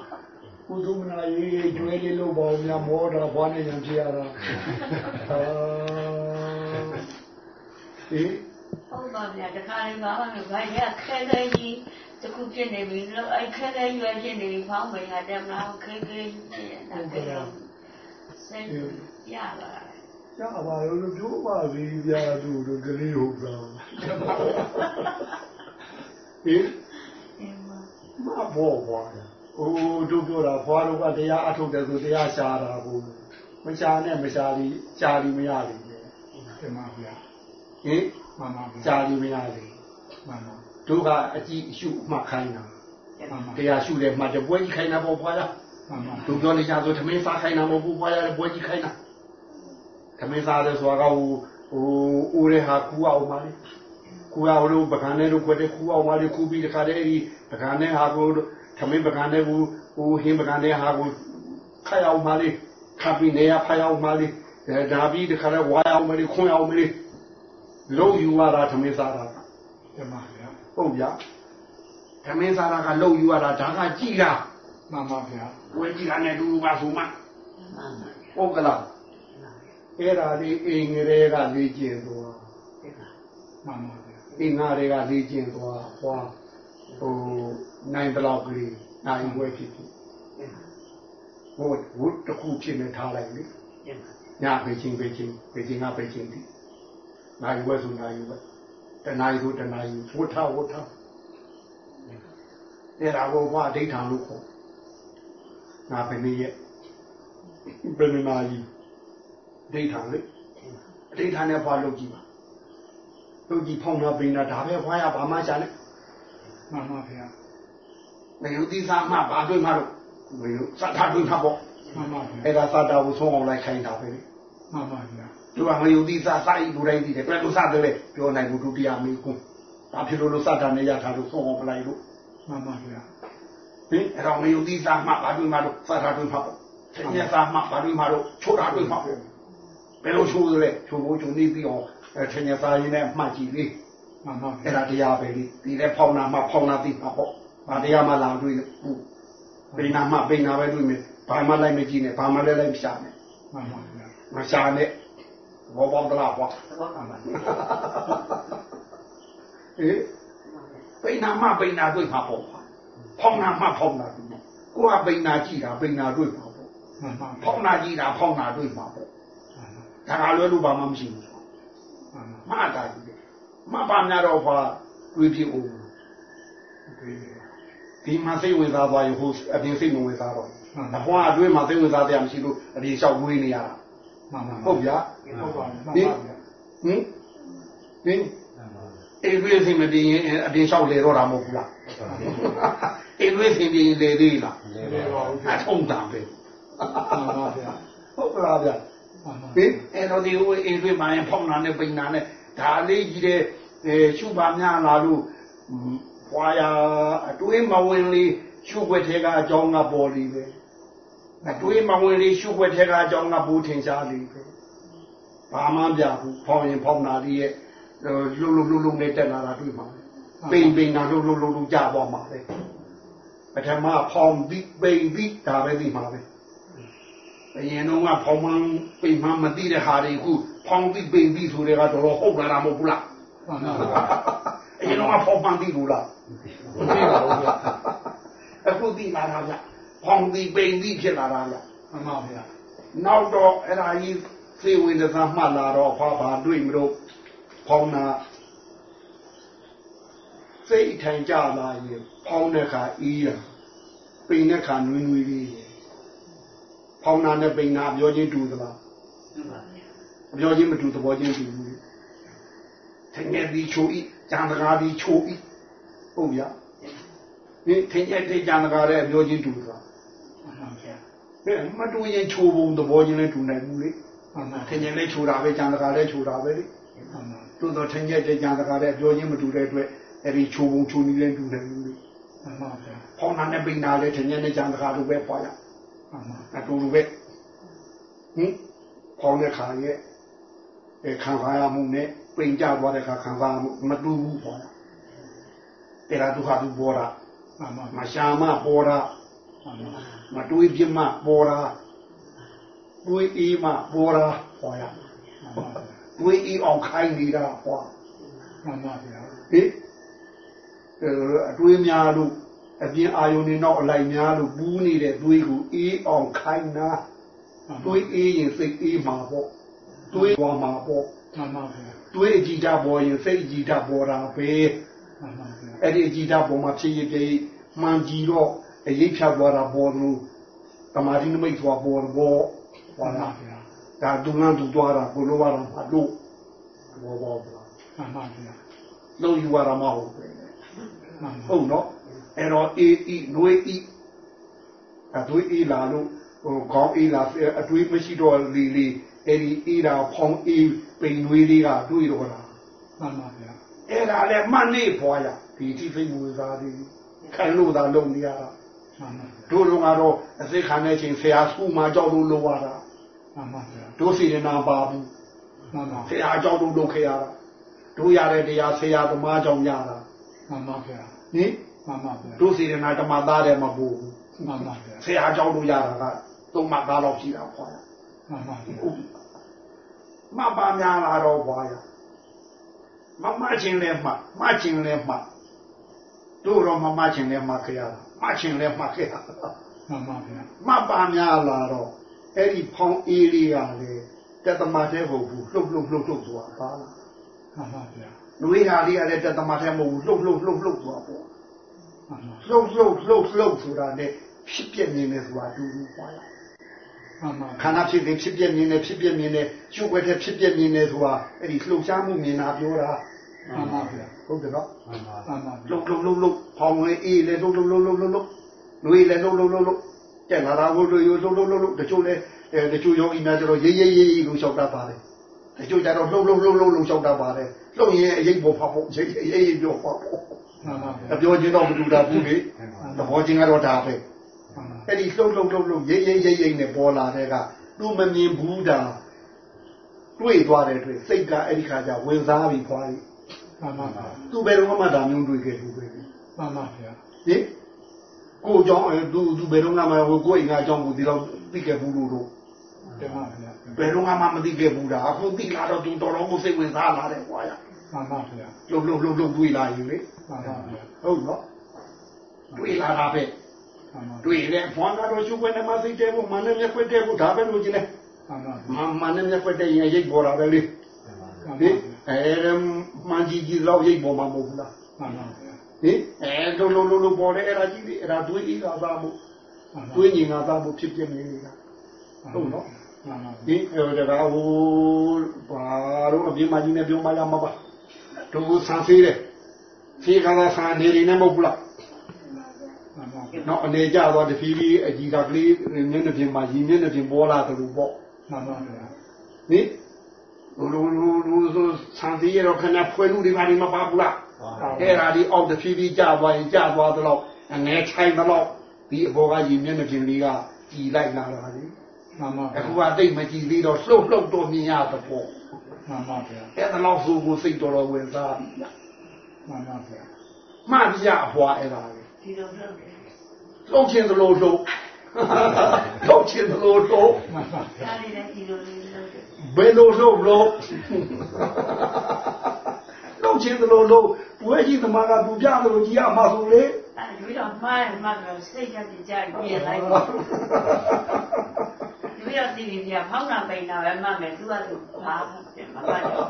ကုသမနာရေးကျွဲလေးလို့ပေါ့များမောတာဘွားနဲ့ရံပြရတာအာအေးဟုတ်ပါဗျာတခါလေးပါမှမဘာရခဲခဲကြီးတခုဖြစ်နေပြီလို့အဲ့ခဲခဲရွယ်ဖြစ်နေပြီဖောင်းမရတဲ့မလားခဲခဲဖြစ်နေတာကြတော့စိတ်ရပါရပါလို့ပြောပါပြီဗျာသူတို့ကလေးဟုတ်လားဟင်အင်းမမဘောဘွား ဟိုတို့ပြောတာဘွားတို့ကတရားအထုတ်တယ်ဆိုတရားရှားတာကိုမရှားနဲ့မရှားလီရှားလီမရလိမ့်မယ်တင်ပါဗျာဟင်မှန်ပါဗျာရှားလီမရလိမ့်မှန်ပါတို့ကအကြည့်အရှုမှတ်ခိုင်းတာမှန်ပါတရားရှုတယ်မှတ်တယ်ပွဲကြီးခိုင်းတာပေါ့ဘွားလားမှန်ပါတို့ပြောနေကြဆိုသမင်းစားခိုင်းတာမဟုတ်ဘူးဘွားရတယ်ပွဲကြီးခိုင်းတာသမင်းစားတယ်ဆိုတာကဟိုဟိုဦးရဲဟာကူအောင်ပါလေကူအောင်လို့ပကံနဲ့တို့ခွက်တဲ့ကူအောင်ပါလေကူပြီးတခါတည်းအဲ့ဒီပကံနဲ့ဟာကို သမင်းပကံနဲ့ဘူးဟိုဟင်းပကံနဲ့ဟာကိုခိုက်အောင်ပါလေခပ်ပြီးနေရဖိုင်အောင်ပါလေအဲဒါပြီးတခါတည်းဝါအောင်ပါလေခွန်းအောင်ပါလေလုံးယူရတာသမင်းစားတာတင်ပါဗျာဟုတ်ဗျာသမင်းစားတာကလုံးယူရတာဒါကကြည်လားမှန်ပါဗျာဝဲကြည့်ရတဲ့လူပါဆိုမှမှန်ပါဟုတ်ကလားအဲ့ဒါလေးအိမ်ငယ်တွေကလေ့ကျင့်သွားမှန်ပါဗျာအိမ်ငါတွေကလေ့ကျင့်သွားဟွာ ဟိုနိုင်တလောက်ကလေးနိုင်ဝဲဖြစ်ဖြစ်ဟိုဝတ်တစ်ခုဖြစ်နေထားလိုက်လေညပဲချင်းပဲချင်းပဲချင်းကပဲချင်းဒီနိုင်ဝဲဆိုနိုင်ဝဲတနိုင်ဆိုတနိုင်ဝတ်ထဝတ်ထအဲ့ဒါကိုဘွားဒိဋ္ဌံလို့ခေါ်ငါပဲနေရဲ့ဘယ်နေနာကြီးဒိဋ္ဌံလေအဒိဋ္ဌံနဲ့ဘွားလုပ်ကြည့်ပါလုပ်ကြည့်ဖောင်းတာပိန်တာဒါပဲဘွားရဘာမှရှာနေ မှန်ပါဗျာမယုတ်တိစာမှဘာတွေ့မှတော့မယုတ်စတာတွေ့မှပေါ့မှန်ပါဗျာအဲ့ဒါစတာကိုဆုံးအောင်လိုက်ခိုင်းတာပဲလေမှန်ပါဗျာသူကမယုတ်တိစာစာဤလူတိုင်းသိတယ်ဘယ်လိုစတယ်လဲပြောနိုင်ဘူးဒုတိယမေကွန်းဒါဖြစ်လို့လို့စတာနဲ့ရထားလို့ဆုံးအောင်ပလိုက်လို့မှန်ပါဗျာဟင်အဲ့တော့မယုတ်တိစာမှဘာတွေ့မှတော့စတာတွေ့မှပေါ့သင်္ညစာမှဘာတွေ့မှတော့ချိုးတာတွေ့မှပေါ့ဘယ်လိုချိုးလဲချိုးဖို့ချိုးနေပြီးအောင်အဲသင်္ညစာရင်းနဲ့မှတ်ကြည့်လေ မှန်ပါဗျာအဲ့ဒါတရားပဲလေဒီလဲဖောင်းနာမှဖောင်းနာသိမှာပေါ့ဘာတရားမှလာတွေ့ဘူးပိနာမှပိနာပဲတွေ့မယ်ဘာမှလိုက်မကြည့်နဲ့ဘာမှလည်းလိုက်မရှာနဲ့မှန်ပါဗျာမရှာနဲ့ဘောပေါင်းတလားပေါ့သဘောပါပါဟေးပိနာမှပိနာတွေ့မှာပေါ့ဖောင်းနာမှဖောင်းနာတွေ့မှာကိုကပိနာကြည့်တာပိနာတွေ့မှာပေါ့မှန်ပါဖောင်းနာကြည့်တာဖောင်းနာတွေ့မှာပေါ့ဒါကလွဲလို့ဘာမှမရှိဘူးမှန်ပါမှတ်တာကြည့် မှတ်ပါများတော့ဘာတွေ့ဖြစ်ဦးဒီဒီမှာစိတ်ဝင်စားသွားရင်ဟိုအပြင်စိတ်မဝင်စားတော့မှန်အပါဖွာအတွင်းမှာစိတ်ဝင်စားတရားမရှိလို့အပြင်လျှောက်ဝေးနေရတာမှန်ပါဟုတ်ဗျာဟုတ်ပါမှန်ပါဗျာဟင်ဟင်အေးတွေ့စိတ်မတည်ရင်အပြင်လျှောက်လေတော့တာမဟုတ်ဘူးလားအေးတွေ့စိတ်တည်ရင်လေသေးလားလေပါဦးဗျာအထုံးတံပဲမှန်ပါဗျာဟုတ်ကလားဗျာမှန်ပါဟင်အဲ့တော့ဒီဟိုအေးတွေ့မှရင်ဖောင်းတာနဲ့ပိန်တာနဲ့ ဒါလေးကြီးတဲ့အဲရှုပါများလာလို့ဘွာယာအတွင်းမဝင်လေးရှုွက်ထဲကအကြောင်းကပေါ်လီပဲအတွေးမဝင်လေးရှုွက်ထဲကအကြောင်းကဘူးထင်ရှားလေးပဲဘာမှမပြဘူးဖောင်းရင်ဖောင်းတာလေးရဲ့လှုပ်လှုပ်လှုပ်လှုပ်နဲ့တက်လာတာတွေ့မှာပိန်ပိန်တာလှုပ်လှုပ်လှုပ်လှုပ်ကြသွားမှာပဲပထမဖောင်းပြီးပိန်ပြီးဒါပဲသိမှာပဲအရင်တော့ကဖောင်းမှပိန်မှမသိတဲ့ဟာတွေခု ဖောင်းပြီးပိန်ပြီးဆိုတဲ့ကတော့တော့ဟုတ်လာတာမဟုတ်ဘူးလားမှန်ပါဗျာအရင်တော့ကဖောင်းမှသိလို့လားမသိပါဘူးဗျာအခုသိလာတာဗျဖောင်းပြီးပိန်ပြီးဖြစ်လာတာဗျမှန်ပါဗျာနောက်တော့အဲ့ဒါကြီးစေဝင်တစားမှတ်လာတော့ဘာဘာတွေ့မလို့ဖောင်းနာစိတ်ထိုင်ကြလာရင်ဖောင်းတဲ့ခါအေးရပိန်တဲ့ခါနွေးနွေးလေးရဖောင်းတာနဲ့ပိန်တာပြောချင်းတူသလားဟုတ်ပါဗျာ အပြောချင်းမတူသဘောချင်းတူဘူးထင်ရသည်ချိုဤကြံတကားသည်ချိုဤဟုတ်ဗျာဒီထင်ရတဲ့ကြံတကားတဲ့အပြောချင်းတူသလားမှန်ပါဗျာဘယ်မတူရင်ချိုပုံသဘောချင်းလည်းတူနိုင်ဘူးလေမှန်ပါထင်ရင်လည်းချိုတာပဲကြံတကားလည်းချိုတာပဲလေမှန်ပါသို့တော့ထင်ရတဲ့ကြံတကားတဲ့အပြောချင်းမတူတဲ့အတွက်အဲ့ဒီချိုပုံချိုနည်းလည်းတူနိုင်ဘူးလေမှန်ပါဗျာဖောင်းတာနဲ့ပိန်တာလည်းထင်ရတဲ့ကြံတကားလိုပဲပွားရမှန်ပါအတူတူပဲဟင်ဖောင်းတဲ့ခါရဲ့အဲ ခံစားရမှုနဲ့ပိန်ကြသွားတဲ့ခါခံစားရမှုမတူဘူးပေါ့လားအဲ့ဒါဒုက္ခသူပေါ်တာမှန်ပါမရှာမပေါ်တာမှန်ပါမတွေးပြမပေါ်တာတွေးအေးမပေါ်တာဟောရမှန်ပါတွေးအေးအောင်ခိုင်းနေတာဟောမှန်ပါဗျာဟင်အဲအတွေးများလို့အပြင်အာယုန်တွေနောက်အလိုက်များလို့ပူးနေတဲ့တွေးကိုအေးအောင်ခိုင်းတာတွေးအေးရင်စိတ်အေးမှာပေါ့ တွေးသွားမှာပေါ့မှန်ပါဗျာတွေးအကြည်ဓာတ်ပေါ်ရင်စိတ်အကြည်ဓာတ်ပေါ်တာပဲမှန်ပါဗျာအဲ့ဒီအကြည်ဓာတ်ပေါ်မှာဖြစ်ရပြည့်မှန်ကြည့်တော့အရေးဖြတ်သွားတာပေါ်လို့တမာတိနမိတ်သွားပေါ်တော့မှဟောန်ပါလားဗျာဒါဒုငန်းသူသွားတာကိုလိုရတာမလို့ဘောဘောဘောမှန်ပါဗျာလုံးယူရတာမဟုတ်ဘူးမှန်ပါဟုတ်နော်အဲ့တော့အေးဤနှွေးဤအတွေးအေးလာလို့ဟိုခေါင်းအေးလာအတွေးမရှိတော့လီလီ အဲ့ဒီအေးတာဖောင်းအေးပိန်နှွေးလေးကတွေးတော့တာမှန်ပါဗျာအဲ့ဒါလည်းမှတ်နေဖွာရဒီတိဖိတ်မူစားသည်ခံလို့သာလုံနေရတာမှန်ပါတို့လုံကတော့အစိခံတဲ့ချိန်ဆရာစခုမှကြောက်လို့လုံရတာမှန်ပါဗျာတို့စီရနာပါဘူးမှန်ပါဆရာကြောက်လို့လုပ်ခဲ့ရတာတို့ရတဲ့တရားဆရာသမားကြောင့်ရတာမှန်ပါဗျာဟင်မှန်ပါဗျာတို့စီရနာဓမ္မသားတယ်မပူဘူးမှန်ပါဗျာဆရာကြောက်လို့ရတာကသုံးမှသားတော့ရှိတာခွာရ မှန်ပါဗျာဟုတ်မပါများလာတော့ဘွာရမမချင်းလဲမှမချင်းလဲမှတို့တော့မမချင်းလဲမှခဲ့ရတာမချင်းလဲမှခဲ့ရတာမှန်ပါဗျာမပါများလာတော့အဲ့ဒီဖောင်းအေးလေးကလေတက်သမတဲ့ဟုတ်ဘူးလှုပ်လှုပ်လှုပ်လှုပ်သွားပါလားမှန်ပါဗျာလူရတာလေးကလည်းတက်သမတဲ့မဟုတ်ဘူးလှုပ်လှုပ်လှုပ်လှုပ်သွားပေါ့မှန်ပါလှုပ်လှုပ်လှုပ်လှုပ်ဆိုတာနဲ့ဖြစ်ပြနေတယ်ဆိုတာတူတူပါလားမှန်ပါ ခန္ဓာဖြစ်တယ်ဖြစ်ပြနေတယ်ဖြစ်ပြနေတယ်ကျုပ်ွက်တဲ့ဖြစ်ပြနေတယ်ဆိုတာအဲ့ဒီလှုပ်ရှားမှုမြင်တာပြောတာမှန်ပါဗျာဟုတ်တယ်နော်မှန်ပါဗျာလှုပ်လှုပ်လှုပ်လှုပ်ဖောင်းလေးအေးလေလှုပ်လှုပ်လှုပ်လှုပ်လှုပ်လှုပ်လူရလေလှုပ်လှုပ်လှုပ်လှုပ်တဲ့လာတာကိုတို့ရလှုပ်လှုပ်လှုပ်လှုပ်တချို့လေအဲတချို့ယောဂီများကျတော့ရေးရေးရေးလို့လျှောက်တတ်ပါတယ်တချို့ကျတော့လှုပ်လှုပ်လှုပ်လှုပ်လို့လျှောက်တတ်ပါတယ်လှုပ်ရင်အရေးပေါ်ဖောက်ဖို့ရေးရေးရေးပြောဖောက်ဖို့မှန်ပါဗျာအပြောချင်းတော့မတူတာဘူးလေသဘောချင်းကတော့ဒါပဲမှန်ပါ အဲ့ဒီလှုပ်လှုပ်လှုပ်လှုပ်ရေးရေးရေးရေးနဲ့ပေါ်လာတဲ့ကသူမမြင်ဘူးတာတွေ့သွားတဲ့အတွက်စိတ်ကအဲ့ဒီခါကျဝင်စားပြီးခွာပြီးမှန်ပါဗျာသူဘယ်တော့မှဒါမျိုးတွေ့ခဲ့ဘူးပဲမှန်ပါဗျာဟင်ကိုကြောင့်အဲသူသူဘယ်တော့မှမဟုတ်ကိုယ်အိမ်ကအကြောင်းကိုဒီတော့သိခဲ့ဘူးလို့တော့တင်ပါဗျာဘယ်တော့မှမသိခဲ့ဘူးတာအခုသိလာတော့သူတော်တော်ကိုစိတ်ဝင်စားလာတယ်ကွာရမှန်ပါဗျာလှုပ်လှုပ်လှုပ်လှုပ်တွေ့လာရင်လေမှန်ပါဗျာဟုတ်နော်တွေ့လာတာပဲမှန်ပါ တွေ့တယ်ဘွားကတော့ရှုပ်ွက်နေမှစိတ်တဲဖို့မနဲ့မျက်ခွက်တဲဖို့ဒါပဲလို့ကျင်တယ်မှန်ပါမမနဲ့မျက်ခွက်တဲရင်ရိတ်ပေါ်တာပဲလေမှန်ဟင်ပါအဲမန်ကြီးကြီးတော့ရိတ်ပေါ်မှာမဟုတ်ဘူးလားမှန်ပါဗျာဟင်အဲလှုပ်လှုပ်လှုပ်ပေါ်တယ်အဲ့ဒါကြီးလေအဲ့ဒါတွေးဤကသားမှုမှန်ပါတွေးညီကသားမှုဖြစ်ပြနေနေတာဟုတ်နော်မှန်ပါဒီအဲဒါကဟိုဘာတော့အပြင်မကြီးနဲ့ပြောမှရမှာပါတို့ဆန်သေးတယ်ဖေးကလာဆန်နေနေမဟုတ်ဘူးလားမှ န်ပါနော်အနေကြတော့တဖြည်းဖြည်းအကြီးကကလေးမျက်နှာပြင်မှာရည်မျက်နှာပြင်ပေါ်လာတယ်လို့ပေါ့မှန်ပါဗျာဟင်လူလူလူလူဆိုဆန်သေးရတော့ခဏဖွဲလူတွေပါနေမပါဘူးလားအဲ့ဒါဒီအောက်တဖြည်းဖြည်းကြသွားရင်ကြသွားတော့အငဲချိုင်တော့ဒီအဘောကရည်မျက်နှာပြင်လေးကကြည်လိုက်လာတာလေမှန်ပါအခုကတိတ်မကြည်သေးတော့လှုပ်လှုပ်တော့မြင်ရတဲ့ပေါ့မှန်ပါဗျာအဲ့ဒါတော့ဆိုကိုစိတ်တော်တော်ဝင်စားပြီလားမှန်ပါဗျာမှတ်ပြအဖွာအဲ့ဒါလေဒီလိုလုပ်တယ် လှုပ်ခြင်းသလိုလှုပ်လှုပ်ခြင်းသလိုလှုပ်မှန်ပါဗျာဒါလေးလည်းဒီလိုလေးလုပ်တယ်ဘယ်လိုလှုပ်လှုပ်လှုပ်ခြင်းသလိုလှုပ်ဘွဲကြီးသမားကသူပြသလိုကြီးရမှာဆိုလေအဲဒီတော့မှားရင်မှားတော့စိတ်ကကြကြပြင်လိုက်ဒီတော့ဒီပြဖောင်းတာပိန်တာပဲမှမယ်သူကသူဘာမှမမှတ်တော့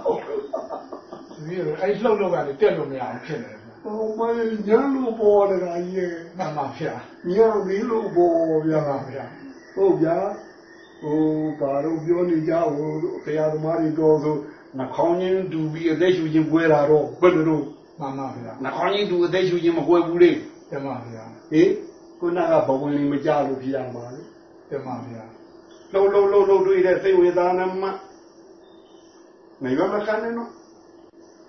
ဒီလိုအဲ့လှုပ်လှုပ်ကလည်းတက်လို့မရအောင်ဖြစ်နေတယ်ဗျာ ဟိုမညာလို့ပေါ်တယ်ကကြီးမှန်ပါဗျာညာမီးလို့ပေါ်ဗျာမှန်ပါဗျာဟုတ်ဗျာဟိုဘာလို့ပြောနေကြဟိုခရသမားတွေတော်ဆိုနှာခေါင်းချင်းတူပြီးအသက်ရှူခြင်းပွဲတာတော့ဘယ်လိုလုပ်မှန်ပါဗျာနှာခေါင်းချင်းတူအသက်ရှူခြင်းမပွဲဘူးလေတမန်ဗျာဟေးခုနကဘဝင်လေးမကြလို့ပြရမှာလေတမန်ဗျာလှုပ်လှုပ်လှုပ်လှုပ်တွေ့တဲ့စိတ်ဝေဒနာမှမရမကန်နဲ့နော်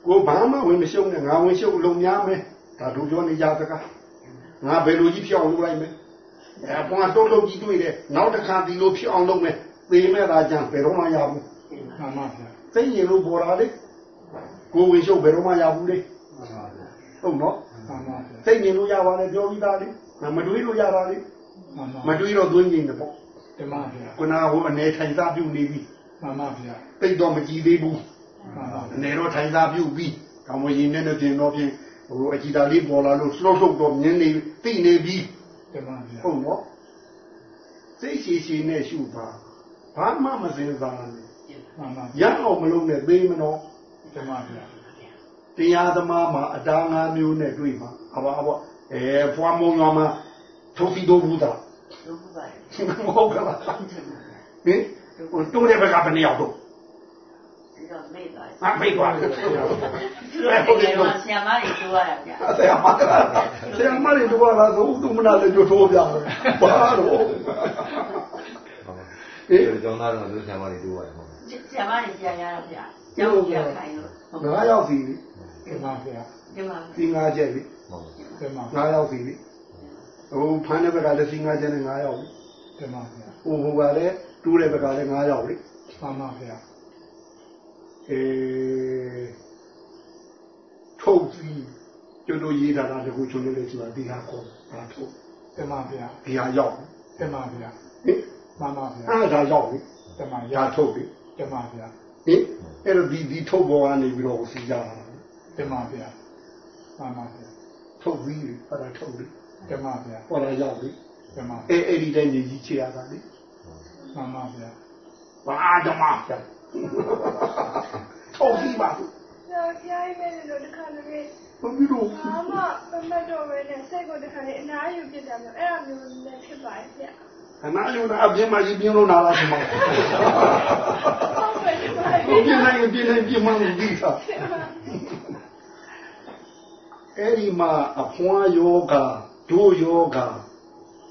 ကိုဘာမှဝင်မရှုံနဲ့ငါဝင်ရှုံလုံများမယ်ဒါတို့ပြောနေကြစကားငါဘယ်လိုကြီးဖြစ်အောင်လုပ်လိုက်မယ်အဲပွားတော့လုပ်ကြီးတွေ့တယ်နောက်တစ်ခါဒီလိုဖြစ်အောင်လုပ်မယ်သေမဲ့တာကြံဘယ်တော့မှရဘူးမှန်ပါဗျာသိရင်လို့ပေါ်တာလေကိုဝင်ရှုံဘယ်တော့မှရဘူးလေမှန်ပါဗျာဟုတ်နော်မှန်ပါဗျာသိရင်လို့ရပါတယ်ပြောပြီးသားလေမတွေးလို့ရတာလေမှန်ပါမတွေးတော့သွင်းနေတယ်ပေါ့တမန်ဗျာခုနကဟိုအနေထိုင်သားပြုနေပြီမှန်ပါဗျာသိတော့မကြည့်သေးဘူးမှ န်ပါအနေတော့ထိုင်သားပြုပြီးကောင်းမရင်နဲ့နဲ့ပြင်တော့ပြင်ဟိုအကြည်သာလေးပေါ်လာလို့လှုပ်လှုပ်တော့မြင်နေသိနေပြီတမန်ဗျာဟုတ်နော်သိရှိရှိနဲ့ရှုပါဘာမှမစင်စားနဲ့မှန်ပါရအောင်မလုပ်နဲ့သိမနော်တမန်ဗျာတရားသမားမှာအတားငါးမျိုးနဲ့တွေ့မှာအဘအဘအဲဖွာမုံရွာမှာထုတ်စီတော့ဘူးသားတို့ပါလေမဟုတ်ကလားဟင်ဟိုတိုးတဲ့ဘက်ကဘယ်နှစ်ယောက်တော့ ဒီတော့မေ့သွားတယ်အမိတ်သွားတယ်သူတို့ကဆရာမတွေတို့ရတာဗျာဆရာမကဆရာမတွေတော့လာဆိုသူမနာလည်းကြိုးထိုးပြတယ်ဘာတော့ဟေးဒီကျောင်းသားတော့လူဆရာမတွေတူပါတယ်ဟုတ်ဆရာမတွေကြာရတာဗျာကျောင်းကြာခိုင်းလို့ဟုတ်ငါးယောက်စီတမန်ဗျာဒီမှာစီငါးချက်လေဟုတ်တမန်ငါးယောက်စီလေဟိုဖမ်းတဲ့ဘက်ကလည်းစီငါးချက်နဲ့ငါးယောက်တမန်ဗျာဟိုဟိုကလည်းတူးတဲ့ဘက်ကလည်းငါးယောက်လေမှန်ပါဗျာ အေးထုတ်ပြီးကျွတ်တို့ရေးတာလားတကူချုံလေးလေးဆိုတာဒီဟာခေါ်တာထုတ်တမန်ဗျာဒီဟာရောက်တမန်ဗျာဟင်မှန်ပါဗျာအဲ့ဒါရောက်ပြီတမန်ရာထုတ်ပြီတမန်ဗျာဟင်အဲ့တော့ဒီဒီထုတ်ပေါ်ကနေပြီးတော့စီကြတာတမန်ဗျာမှန်ပါဗျာထုတ်ပြီးပြီအဲ့ဒါထုတ်ပြီတမန်ဗျာဟောလာရောက်ပြီတမန်အဲအဲ့ဒီတိုင်းနေကြီးချေရတာလေမှန်ပါဗျာဘာဓမ္မပြ ထုတ်ပြီးပါဘူးတော့ဖျားရည်မဲ့လို့တခါလေဘယ်လိုလုပ်ဘာမှမမတ်တော့ပဲနဲ့စိတ်ကိုတခါလေအနားယူပြစ်တယ်မျိုးအဲ့ဒါမျိုးလည်းဖြစ်ပါရဲ့ဗျအနာယုံနာအပြင်းမှကြီးပြင်းလို့နာလားဒီမှာဟုတ်ပဲဒီမှာဘုပြင်းနိုင်ပြင်းနိုင်ပြင်းမှလို့ဒီသာအဲ့ဒီမှာအဖွားယောဂဒုယောဂ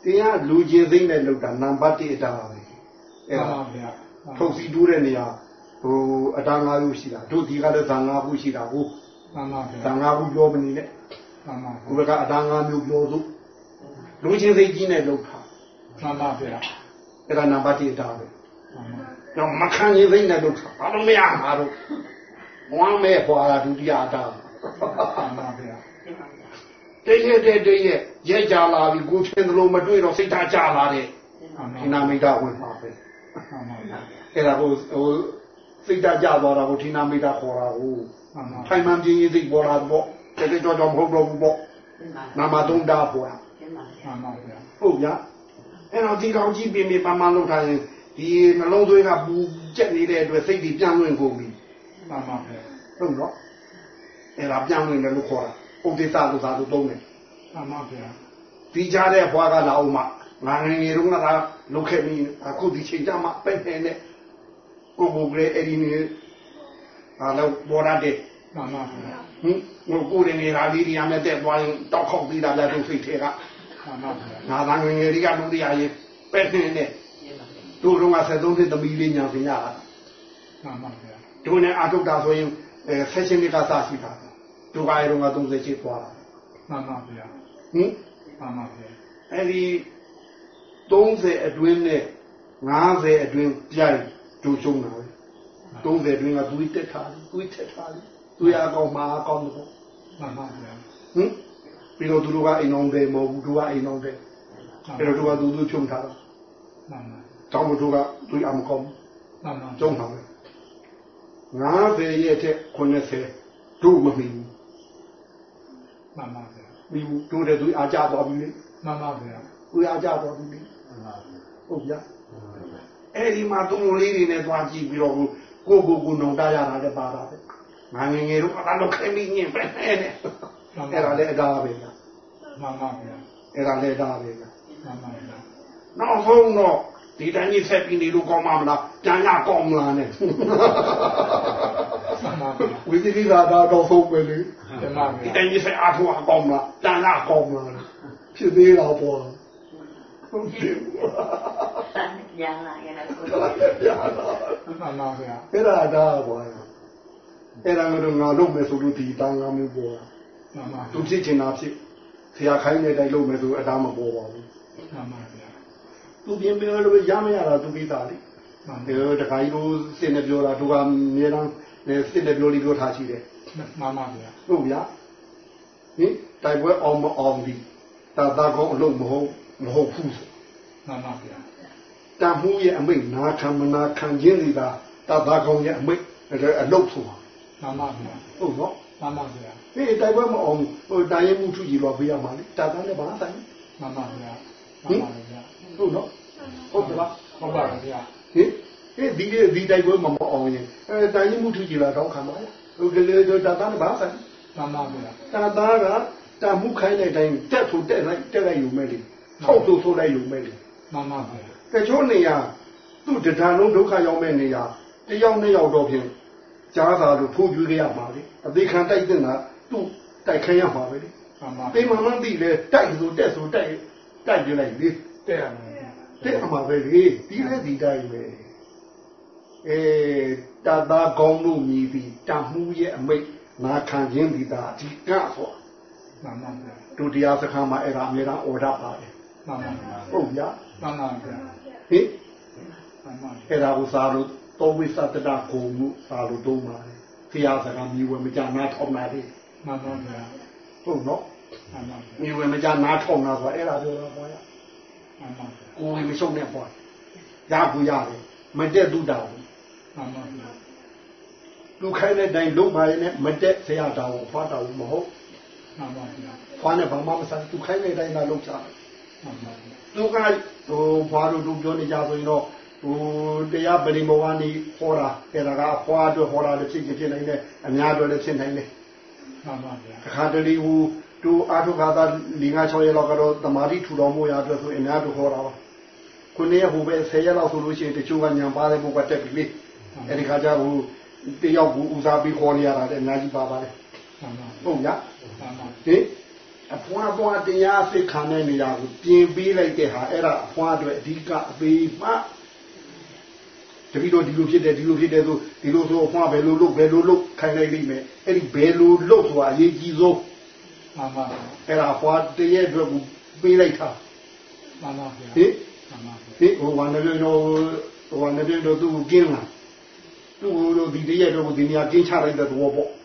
တရားလူချင်းသိမ့်နဲ့လောက်တာနံပါတ်1အတားပဲမှအဲ့န်ဒါပါဗျာထုတ်စီတိုးတဲ့နေရာ ဟိုအတား၅ခုရှိတာတို့ဒီကလည်းဇာ၅ခုရှိတာကိုမှန်ပါဗျာဇာ၅ခုပြောမနေနဲ့မှန်ပါကိုယ်ကအတား၅မျိုးပြောစို့လူချင်းသိကြီးနဲ့လောက်တာမှန်ပါဗျာအဲ့ဒါနံပါတ်1အတားပဲမှန်ပါတော့မခံရင်သိမ့်နဲ့လောက်တာဘာလို့မရမှာတော့ဝမ်းမဲ့ပွာတာဒုတိယအတားမှန်ပါဗျာဒီမှာဗျာတည့်ရဲ့တည့်တည့်ရဲ့ရဲကြလာပြီကိုချင်သလိုမတွေ့တော့စိတ်ထားကြလာတဲ့မှန်ပါဌိနာမိတ်ဝင်ပါပဲမှန်ပါဗျာအဲ့ဒါဟိုဟို စိတ်ထားကြသွားတာကိုဌိနာမိတ်ခေါ်တာကိုမှန်ပါထိုင်မှန်ပြင်းရေးစိတ်ပေါ်လာတော့တကယ်တော့တော့မဟုတ်တော့ဘူးပေါ့ဒီမှာနာမသုံးတာပေါ်တာဒီမှာဗျာမှန်ပါဗျာဟုတ်ဗျာအဲ့တော့ဒီကောင်ကြီးပြင်းပြပန်းပန်းလုပ်ထားရင်ဒီနှလုံးသွေးကပူကျက်နေတဲ့အတွက်စိတ်ကြီးပြန်လွင့်ကုန်ပြီမှန်ပါဗျာဟုတ်နော်အဲ့ဒါပြန်လွင့်တယ်လို့ခေါ်တာဥဒိစ္စလို့သာလို့သုံးတယ်မှန်ပါဗျာဒီကြားတဲ့ဘွားကလာအောင်မှငါငယ်ငယ်တုန်းကသာလုတ်ခဲ့ပြီးအခုဒီချိန်ကျမှပဲ့နေနဲ့ ကိုကိုကလေးအဲ့ဒီနေအားလုံးပေါ်ရတဲ့မှန်ပါဗျာဟင်ငိုကိုရင်ငယ်ရာလေးတွေအမဲ့တဲ့သွားရင်တောက်ခေါက်ပြီးတာလည်းသူစိတ်ထဲကမှန်ပါဗျာငါသားငယ်ငယ်လေးကလူတရားရေးပဲ့နေနဲ့ဒီမှာဗျာတို့တော့က73နှစ်သမီးလေးညာပညာမှန်ပါဗျာတို့နဲ့အာထုတ်တာဆိုရင်အဲဖက်ရှင်တွေကစရှိတာတို့ကအဲတော့က30ချစ်သွားတာမှန်ပါဗျာဟင်မှန်ပါဗျာအဲ့ဒီ30အတွင်းနဲ့50အတွင်းပြိုင် ဒုရှုံးတာပဲ30အတွင်းကသူတက်ထားတယ်သူတက်ထားတယ်သူရအောင်မှာအကောင်းတော့မှန်ပါဗျာဟင်ပြီးတော့သူတို့ကအိမ်အောင်တယ်မဟုတ်ဘူးသူကအိမ်အောင်တယ်အဲ့တော့သူကသူသူချုံထားတာမှန်ပါတောင်းမသူကသူအမကောင်းမှန်ပါကျုံတာပဲ90ရဲ့တဲ့90တို့မမီဘူးမှန်ပါဗျာမီဘူးတို့တဲ့သူအားကြသွားပြီလေမှန်ပါဗျာသူအားကြသွားပြီလေဟုတ်ဗျာ အဲ့ဒီမှာသူလေးတွေနဲ့သွားကြည့်ပြီးတော့ကိုကိုကိုနှုံတရတာလည်းပါတာပဲငါငယ်ငယ်တော့အလားလောက်ခဲမိညင်ပဲနဲ့အဲ့ဒါလည်းအတားပဲဗျာမှန်ပါဗျာအဲ့ဒါလည်းအတားပဲဗျာမှန်ပါဗျာနောက်ဆုံးတော့ဒီတိုင်းကြီးဆက်ပြီးနေလို့ကောင်းမှာမလားကြံရကောင်းမလားနဲ့မှန်ပါဗျာဝိသေကိသာသာတော့ဆုံးပဲလေဓမ္မဒီဗျာတိုင်းကြီးဆက်အားထုတ်အကောင်းမလားကြံရကောင်းမလားဖြစ်သေးတော့ပေါ့ဟုတ်တယ် ဗျာတန်ကြံလာရတာကိုမှန်ပါဗျာအဲ့ဒါဒါပေါ့အဲ့ဒါကတော့ငါလုပ်မယ်ဆိုလို့ဒီတန်ငါမျိုးပေါ်မှန်ပါသူဖြစ်ချင်တာဖြစ်ဆရာခိုင်းတဲ့အတိုင်းလုပ်မယ်ဆိုအတားမပေါ်ပါဘူးမှန်ပါဗျာသူပြင်းပြလို့ရမရတာသူပြီးသားလေမှန်ဒီတခါကြီးလို့စစ်နေပြောတာသူကအများအားစစ်နေပြောလေးပြောထားရှိတယ်မှန်ပါဗျာဟုတ်ဗျာဟင်တိုက်ပွဲအောင်မအောင်ဒီတာတာကောင်းအလုံးမဟုတ်မဟုတ်ဘူးဆိုမှန်ပါဗျာ တန်မှုရဲ့အမိတ်နာခံမနာခံခြင်းတွေကတာတာကောင်းရဲ့အမိတ်အလုပ်ဆိုတာမှန်ပါဗျာဟုတ်နော်မှန်ပါဗျာဟေးတိုက်ပွဲမအောင်ဟိုတိုင်းရင်မှုထုကြီးတော့ပေးရမှာလေတာတာနဲ့ဘာဆိုင်မှန်ပါဗျာမှန်ပါဗျာဟုတ်နော်ဟုတ်ကလားဟုတ်ပါဗျာဟင်ဟေးဒီဒီတိုက်ပွဲမမအောင်ရင်အဲတိုင်းရင်မှုထုကြီးလာတော့ခံပါလားဟုတ်ကလေးတော့တာတာနဲ့ဘာဆိုင်မှန်ပါဗျာတာတာကတာမှုခိုင်းတဲ့အတိုင်းတက်ဖို့တက်လိုက်တက်လိုက်ယူမဲ့လေထောက်ဆိုဆိုလိုက်ယူမဲ့လေမှန်ပါဗျာ တချို့နေရာသူ့တဏှာလုံးဒုက္ခရောက်မဲ့နေရာတယောက်နှစ်ယောက်တော့ဖြင့်ကြားသာလို့ထိုးပြရမှာလေအသေးခံတိုက်တဲ့ကသူ့တိုက်ခိုင်းရမှာပဲလေမှန်ပါတေးမမှန်းသိလေတိုက်ဆိုတက်ဆိုတိုက်တိုက်ပြလိုက်လေတဲ့ရမယ်တဲ့မှာပဲလေဒီလေဒီတိုင်းပဲအဲတာတာကောင်းလို့မြည်ပြီးတမှုရဲ့အမိတ်နာခံခြင်းဒီတာအဓိကဆိုမှန်ပါဗျာဒုတိယစခန်းမှာအဲ့ဒါအများအားအော်ဒပါတယ်မှန်ပါဗျာဟုတ်ဗျာ မှန်ပါဗျာဟင်မှန်ပါအဲ့ဒါကိုစာလို့တောဝိသတတကိုမှုစာလို့သုံးပါတယ်ဖျားစကားမြည်ဝဲမကြနာထောက်နာလေမှန်ပါဗျာဟုတ်နော်မှန်ပါမြည်ဝဲမကြနာထောက်နာဆိုအဲ့ဒါပြောတာပေါ့ရမှန်ပါကိုယ်မရှုံနဲ့ပေါ့ရကူရတယ်မတက်သူတောင်းမှန်ပါဗျာလူခိုင်းတဲ့တိုင်လုံးပါရင်လည်းမတက်ဆရာတောင်းဖွားတောင်းမဟုတ်မှန်ပါဗျာဖွားနဲ့ဘာမှမဆိုင်သူခိုင်းတဲ့တိုင်သာလုံးချတယ်မှန်ပါဗျာ သူကဟိုဖွားတို့တို့ပြောနေကြဆိုရင်တော့ဟိုတရားပရိမောဝနီဟောတာအဲ့ဒါကအဖွားအတွက်ဟောတာလည်းဖြစ်ဖြစ်နိုင်တယ်အများအတွက်လည်းဖြစ်နိုင်တယ်မှန်ပါဗျာအခါတလေဟူတူအာထုခါသာ၄၅6ရက်လောက်ကတော့တမာတိထူတော်မူရအတွက်ဆိုအများတို့ဟောတာပါခုနေ့ဟိုပဲ10ရက်လောက်ဆိုလို့ရှိရင်တချို့ကညံပါတယ်ဘုကတက်ပြီလေအဲ့ဒီခါကျဟိုတယောက်ကိုဦးစားပြီးခေါ်နေရတာလည်းအများကြီးပါပါတယ်မှန်ပါဟုတ်ရမှန်ပါဟင် အဖွားဖွားတရားစိတ်ခံတဲ့နေရာကိုပြင်ပေးလိုက်တဲ့ဟာအဲ့ဒါအဖွားအတွက်အဓိကအသေးမှတပီတော့ဒီလိုဖြစ်တယ်ဒီလိုဖြစ်တယ်ဆိုဒီလိုဆိုအဖွားဘယ်လိုလုပ်ဘယ်လိုလုပ်ခိုင်းလိုက်လိမ့်မယ်အဲ့ဒီဘယ်လိုလုပ်ဆိုတာအရေးကြီးဆုံးမှန်ပါဗျာအဲ့ဒါဖွာတရက်အတွက်ကိုပေးလိုက်တာမှန်ပါဗျာဟင်မှန်ပါဟင်ဟိုဝါနေပြောတော့ဟိုဝါနေပြောတော့သူ့ကိုကင်းလာသူ့ကိုတော့ဒီတရက်တော့ဒီနေရာကင်းချလိုက်တဲ့သဘောပေါ့မှန်ပါဗျာ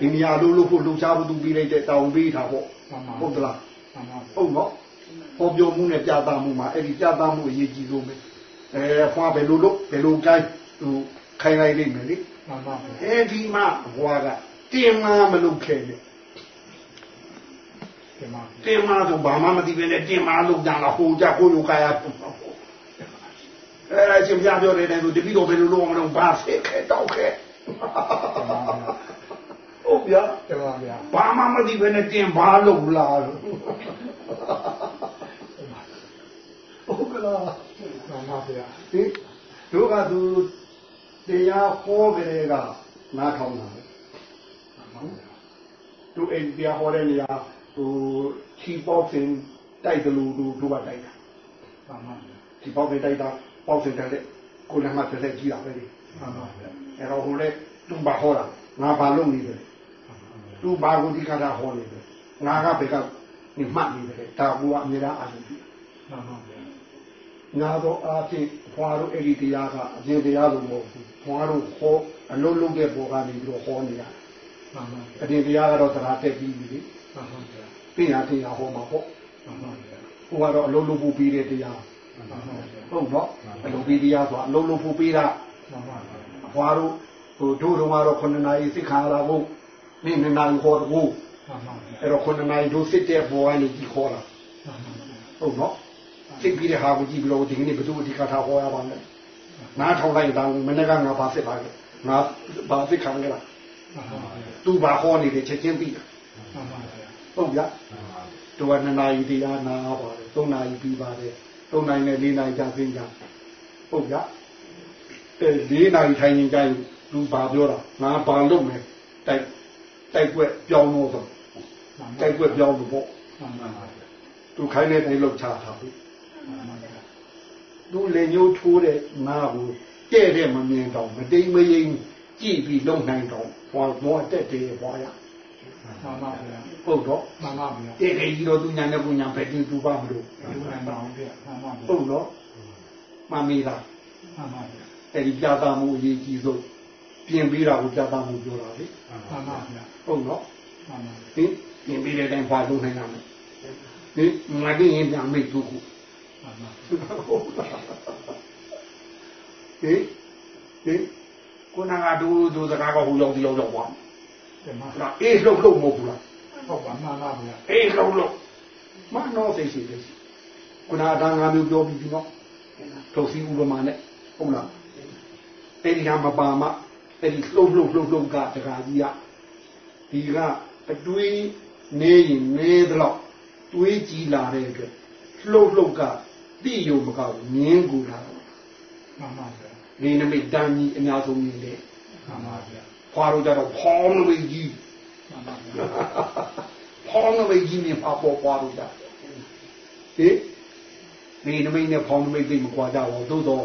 ဒီနေရာလို့လို့ဖို့လှူချဖို့သူပေးလိုက်တဲ့တောင်းပေးတာပေါ့မှန်ပါဟုတ်သလားမှန်ပါဟုတ်နော်ဟောပြောမှုနဲ့ပြသမှုမှာအဲ့ဒီပြသမှုအရေးကြီးဆုံးပဲအဲဖွာဘယ်လိုလုပ်ဘယ်လိုကိုင်းသူခိုင်းလိုက်လိမ့်မယ်လေမှန်ပါဗျာအဲဒီမှာဘွာကတင်မမလုပ်ခဲ့နဲ့ဒီမှာတင်မဆိုဘာမှမသိပဲနဲ့တင်မလုပ်ကြတာဟိုကြကိုလိုကာယပူပါပေါ့အဲအရှင်ပြပြောတယ်တဲ့ဆိုတပိတော့ဘယ်လိုလုပ်အောင်လဲဘာဆက်ခဲတောက်ခဲ ဟုတ်ဗျာဒီမှာဗျာဘာမှမသိပဲနဲ့တင်ဘာလုပ်လာလို့ဟုတ်ကလားမှန်ပါဗျာဟင်တို့ကသူတရားဟောကြတဲ့ကနားထောင်တာပဲမှန်ပါဗျာသူအိမ်တရားဟောတဲ့နေရာဟိုချီပေါက်စင်တိုက်တယ်လို့သူတို့ကတိုက်တာမှန်ပါဗျာချီပေါက်စင်တိုက်တာပေါက်စင်တိုက်တဲ့ကိုလည်းမှတစ်လက်ကြီးတာပဲလေမှန်ပါဗျာအဲ့တော့ဟိုလေသူဘာဟောတာငါဘာလုပ်နေတယ် သူဘာကိုဒီကတာဟောနေတယ်ငါကဘယ်ကနေမှတ်နေတယ်ဒါကူကအမြဲတမ်းအာရုံပြုမှန်ပါဗျာငါတော့အားဖြင့်ဘွားတို့အဲ့ဒီတရားကအကျင့်တရားလို့မဟုတ်ဘူးဘွားတို့ဟောအလုံးလုံးတဲ့ဘောကနေပြီးတော့ဟောနေတာမှန်ပါဗျာအတင်တရားကတော့တရားတက်ပြီးပြီလေမှန်ပါဗျာပြင်ရတင်ရဟောမှာပေါ့မှန်ပါဗျာဟိုကတော့အလုံးလုံးဖို့ပြီးတဲ့တရားမှန်ပါဗျာဟုတ်နော်အလုံးပြီးတရားဆိုတာအလုံးလုံးဖို့ပြီးတာမှန်ပါဗျာဘွားတို့ဟိုတို့တော့ကတော့9နာရီစိတ်ခါလာဖို့ နေ့နေ့နာရီဟောတော့မှန်ပါဗျာအဲ့တော့9နာရီတို့စစ်တဲ့ဘောကနေကြီးခေါ်တာမှန်ပါဗျာဟုတ်နော်စိတ်ပြီးတဲ့ဟာကိုကြည့်ပြီးတော့ဒီကနေ့ဘယ်သူအဓိကထားဟောရပါလဲနားထောင်လိုက်တာမနေ့ကငါပါစစ်ပါခဲ့ငါပါစစ်ခံခဲ့လားမှန်ပါဗျာသူဘာဟောနေတယ်ချက်ချင်းပြီးတာမှမှန်ပါဗျာဟုတ်ဗျာတို့က2နာရီတရားနာပါတယ်3နာရီပြီးပါတယ်3နာရီနဲ့4နာရီကြာသိကြဟုတ်ဗျာအဲ4နာရီထိုင်နေကြရင်သူဘာပြောတာငါဘာလုပ်မယ်တိုက် တိုက်ွက်ပြောင်းလို့ဆိုတိုက်ွက်ပြောင်းလို့ပေါ့မှန်ပါဗျာသူခိုင်းတဲ့တိုင်းလောက်ချတာဘူးမှန်ပါဗျာသူလေညိုးထိုးတဲ့ငါကိုတဲ့တဲ့မမြင်တော့မတိမ်မယိမ်ကြည့်ပြီးလုံနိုင်တော့ဘွာမောတက်တယ်ဘွာရမှန်ပါဗျာဟုတ်တော့မှန်ပါဗျာတဲ့တဲ့ကြီးတော့သူညာနဲ့ကုညာပဲတင်သူပါမလို့လူနိုင်ပါအောင်ဗျာမှန်ပါဗျာဟုတ်တော့မမီလားမှန်ပါဗျာအဲ့ဒီပြတာမှုအရေးကြီးဆုံး ပြင်ပြီးတာကိုပြတာမှုပြောတာလေမှန်ပါဗျာဟုတ်တော့မှန်ပါဟင်ပြင်ပြီးတဲ့အတိုင်းဘွာလုံနိုင်တာမယ်ဟင်ငါတင်းရင်ပြန်မိသူကိုမှန်ပါဟင်ဟင်ကိုနာကဒူဒူစကားကဟိုရောက်ဒီရောက်ရောက်ပါတယ်မှာလားအေးလှုပ်လှုပ်မဟုတ်ဘူးလားဟုတ်ပါမှန်ပါဗျာအေးလှုပ်လှုပ်မနောသိရှိတယ်ခုနကဒါငါမျိုးပြောပြီးပြီနော်ထုတ်စီဥပမာနဲ့ဟုတ်လားအဲ့ဒီကမပါမ အဲ့ဒီလှုပ်လှုပ်လှုပ်လှုပ်ကတခါကြီးကဒီကအတွေးနေရင်နေတော့တွေးကြည်လာတဲ့အတွက်လှုပ်လှုပ်ကတိယုံမကောက်မြင်းကူလာတော့မှန်ပါဗျာနေနမိတ်တန်းကြီးအများဆုံးမြင်တယ်မှန်ပါဗျာဖွာတော့ကြတော့ဖောင်းနမိတ်ကြီးမှန်ပါဗျာဖောင်းနမိတ်ကြီးမြင်ပါပေါ်ဖွာတော့ကြဟေးနေနမိတ်နဲ့ဖောင်းနမိတ်သိမကွာကြပါဘူးသို့တော့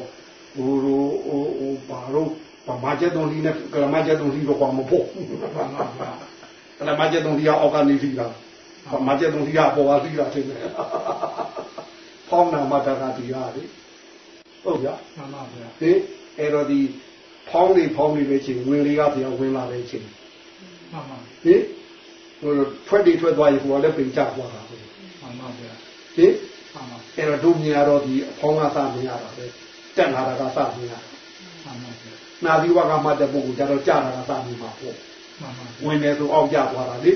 ဟိုဟိုဟိုဟိုပါတော့ဗမာကျက်တော်လေး နဲ့ကလမကျက်တော်လေးတော့ကွာမဖို့မှန်ပါဗျာကလမကျက်တော်လေးကအောက်ကနေပြီးတာဗမာကျက်တော်လေးကပေါ်ပါပြီးတာသိတယ်ဖောင်းနာမတာကဒီဟာလေဟုတ်ကြမှန်ပါဗျာဟေးအဲ့တော့ဒီဖောင်းနေဖောင်းနေပဲချင်းဝင်လေးကပြန်ဝင်လာတဲ့ချင်းမှန်ပါဟင်ဟိုထွက် đi ထွက်သွားရင်ဟိုကလည်းပြင်ချသွားတာပဲမှန်ပါဗျာဟင်မှန်ပါအဲ့တော့တို့မြင်ရတော့ဒီအဖောင်းကစမြင်ရတာပဲတက်လာတာကစမြင်ရတာမှ န်ပါဗျာနာသီဝကမှတဲ့ပုဂ္ဂိုလ်ကြတော့ကြာတာကစမြင်မှာပေါ့မှန်ပါဝင်တယ်ဆိုအောက်ကျသွားတာလေ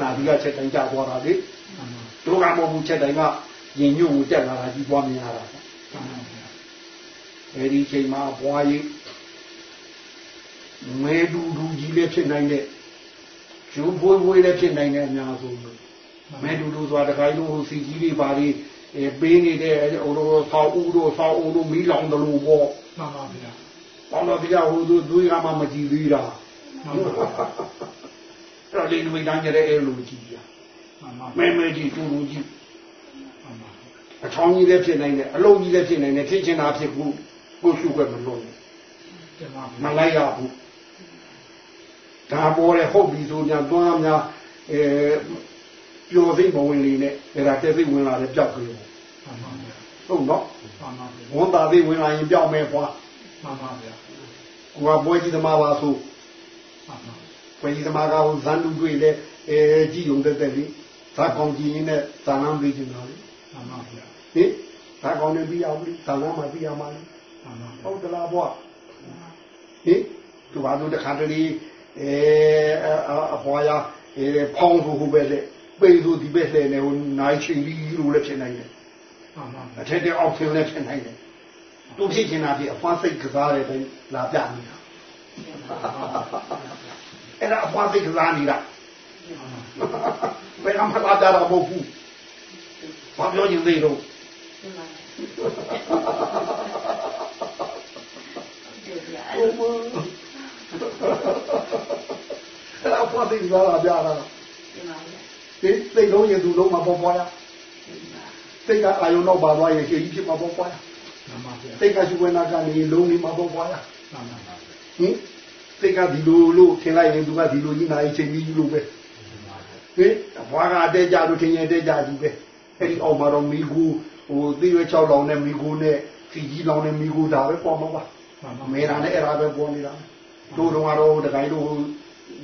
နာသီကချက်တိုင်းကျသွားတာလေမှန်ပါတို့ကမဟုတ်ဘူးချက်တိုင်းကရင်ညွန့်ကိုတက်လာတာကြီးပွားမြင်ရတာမှန်ပါဗျာအဲဒီချိန်မှာဘွားကြီးမဲဒူဒူကြီးလည်းဖြစ်နိုင်တဲ့ကျိုးပွေးပွေးလည်းဖြစ်နိုင်တဲ့အများဆုံးပဲမဲတူတူဆိုတာတခါကြီးတို့စီကြီးတွေပါတွေအဲပေးနေတဲ့ဟိုလိုဆောက်ဦးတို့ဆောက်ဦးတို့မီးလောင်တယ်လို့ပေါ့မှန်ပါဗျာ ပေါင်းတော့ဒီကဟိုသူသူကမှမကြည့်သေးတာမှန်ပါအဲ့တော့လေးနမိတ်တန်းကြတဲ့အဲ့လိုကြည့်ပြမှန်ပါမဲမဲကြီးတူတူကြီးမှန်ပါအချောင်းကြီးလည်းဖြစ်နိုင်တယ်အလုံးကြီးလည်းဖြစ်နိုင်တယ်ဖြစ်ချင်တာဖြစ်ဘူးကိုရှုခွက်မလွတ်ဘူးတယ်မှာမလိုက်ရဘူးဒါပေါ်တယ်ဟုတ်ပြီဆိုညာသွားများအဲပျော်စိတ်ဘဝင်လေးနဲ့အဲ့ဒါတက်စိတ်ဝင်လာတယ်ပျောက်ကြတယ်မှန်ပါဗျာဟုတ်နော်မှန်ပါဗျာဝန်တာသေးဝင်လာရင်ပျောက်မယ်ကွာ မှန်ပါဗျာကိုကပွဲကြီးသမားပါဆိုမှန်ပါပွဲကြီးသမားကဟိုဇန်တူတွေ့လေအဲကြည်ုံတက်တက်လေးဇာကောင်ကြည်ရင်နဲ့ဇာနမ်းပြီးကျင်လာလေမှန်ပါဗျာဟင်ဇာကောင်နဲ့ပြီးအောင်လေဇာနမ်းမှပြီးအောင်ပါလေမှန်ပါဟုတ်တလားဘွားဟင်သူကတို့တခါတလေအဲအဖွာရအဲဖောင်းဆိုဟိုပဲလေပေဆိုဒီပဲလေနေဟိုနိုင်ချင်းပြီးလို့လည်းဖြစ်နိုင်တယ်မှန်ပါအထက်တဲ့အောက်ဆင်းလည်းဖြစ်နိုင်တယ် သူဖြစ်ချင်တာဖြစ်အဖွာစိတ်ကစားတဲ့တိုင်းလာပြနေတာအဲ့ဒါအဖွာစိတ်ကစားနေတာဘယ်ကမှလာကြတာမဟုတ်ဘူး။ဘာပြောရင်သေးတော့ဒီမှာဒီပြအဲ့ဟုတ်ဘူး။အဲ့ဒါဘာသိကြလာကြတာဒီမှာ။ဒီသိလုံးရင်သူလုံးမှာပေါ်ပေါ်ရဒီမှာ။သိကအာယုံတော့ပါသွားရင်ရှေ့ကြီးဖြစ်မှာပေါ်ပေါ်ရ မှန်ပါဗျာ။သိကရှိဝဲနာကနေလုံးနေမှာပေါ်ပေါ်ရမှန်ပါဗျာ။ဟင်သိကဒီလိုလို့ထင်လိုက်ရင်သူကဒီလိုကြီးနိုင်ချိန်ကြီးလို့ပဲ။ဟင်ဘွားကအတဲကြလို့ထင်ရင်တဲကြကြီးပဲ။အဲ့ဒီအောက်မှာတော့မိကူဟိုသိရွက်6လောင်နဲ့မိကူနဲ့ဖီကြီးလောင်နဲ့မိကူဒါပဲပေါ်မှာပါ။မှန်ပါမေရာနဲ့အဲ့ဒါပဲပေါ်နေတာတို့တော့ကတော့တခိုင်းတို့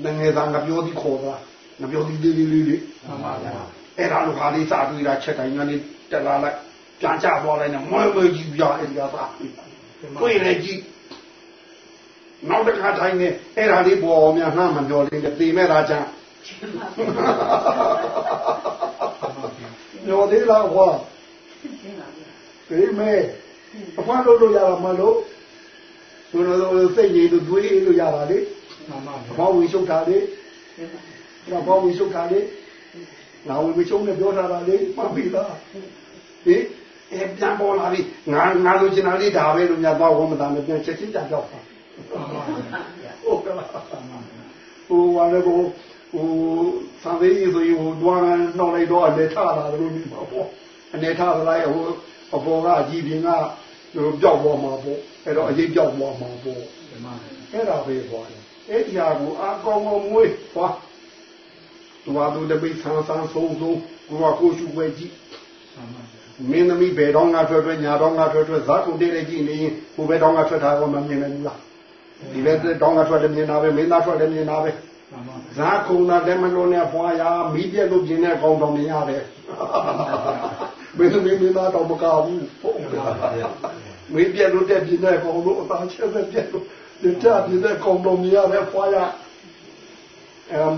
ငငယ်သားငပြောသည်ခေါ်တာငပြောသည်လေးလေးလေးလေးမှန်ပါဗျာအဲ့ဒါလိုခါလေးစာတွေ့တာချက်တိုင်းကနေတက်လာလိုက် ပြန်ချသွားလိုက်နဲ့မွဲမွဲကြီးပြအဲ့ဒီကသာတွေ့လေကြီးနောက်တစ်ခါတိုင်းနဲ့အဲ့ဒါလေးပေါ်များနှမ်းမပြောလေးနဲ့တေမဲ့တာချမ်းပြောသေးလားဟောဒီမှာပြေးမဲအဖွားလို့လို့ရတာမလို့ဘုရားတို့စိတ်ကြီးတို့တွေးလို့ရတာလေမှန်ပါအဗျာဖွားဝင်ရှုပ်တာလေဒီမှာဟဒါဘောင်းဝိရှုခါလေးငါဝိဝိရှုနဲ့ပြောထားတာလေးမှတ်ပြီလားဟင် အဲပြန်ပေါ်လာပြီငါငါလိုချင်တာလေးဒါပဲလို့များတော့ဝမသားနဲ့ပြန်ချက်ချင်းကြကြောက်တာဟုတ်ကဲ့ဟိုဝါလည်းကိုဟိုသာဝေးကြီးဆိုရင်ဟိုတွားနှောက်လိုက်တော့အနေထားတာလို့ဒီမှာပေါ့အနေထားလိုက်ဟိုအပေါ်ကအကြည့်ပြင်ကဟိုပျောက်ပေါ်မှာပေါ့အဲ့တော့အရေးပျောက်ပေါ်မှာပေါ့အဲ့ဒါပဲပေါ့အဲ့ဒီဟာကိုအကောင်ကောင်မွေးသွားသူကသူတပိဆန်းဆန်းဆုံးဆုံးကိုကကိုရှုွယ်ကြည့် မင်းသမီးဘယ်တော့ငါထွက်ထွက်ညာတော့ငါထွက်ထွက်ဇာတ်ကုန်တဲ့ကြည့်နေရင်ဟိုဘယ်တော့ငါထွက်တာကောမမြင်နိုင်ဘူးလားဒီဘက်တော့ငါထွက်တယ်မြင်တာပဲမင်းသားထွက်တယ်မြင်တာပဲဇာတ်ကုန်တာလည်းမလို့နဲ့ဖွာရမီးပြက်လို့ပြင်းတဲ့ကောင်းတော်မြင်ရတယ်မင်းသမီးမင်းသားတော့မကောက်ဘူးဟုတ်ကဲ့မီးပြက်လို့တဲ့ပြင်းတဲ့ကောင်းလို့အသားချက်ပဲပြက်လို့ဒီကြပြင်းတဲ့ကောင်းတော်မြင်ရတယ်ဖွာရအမ်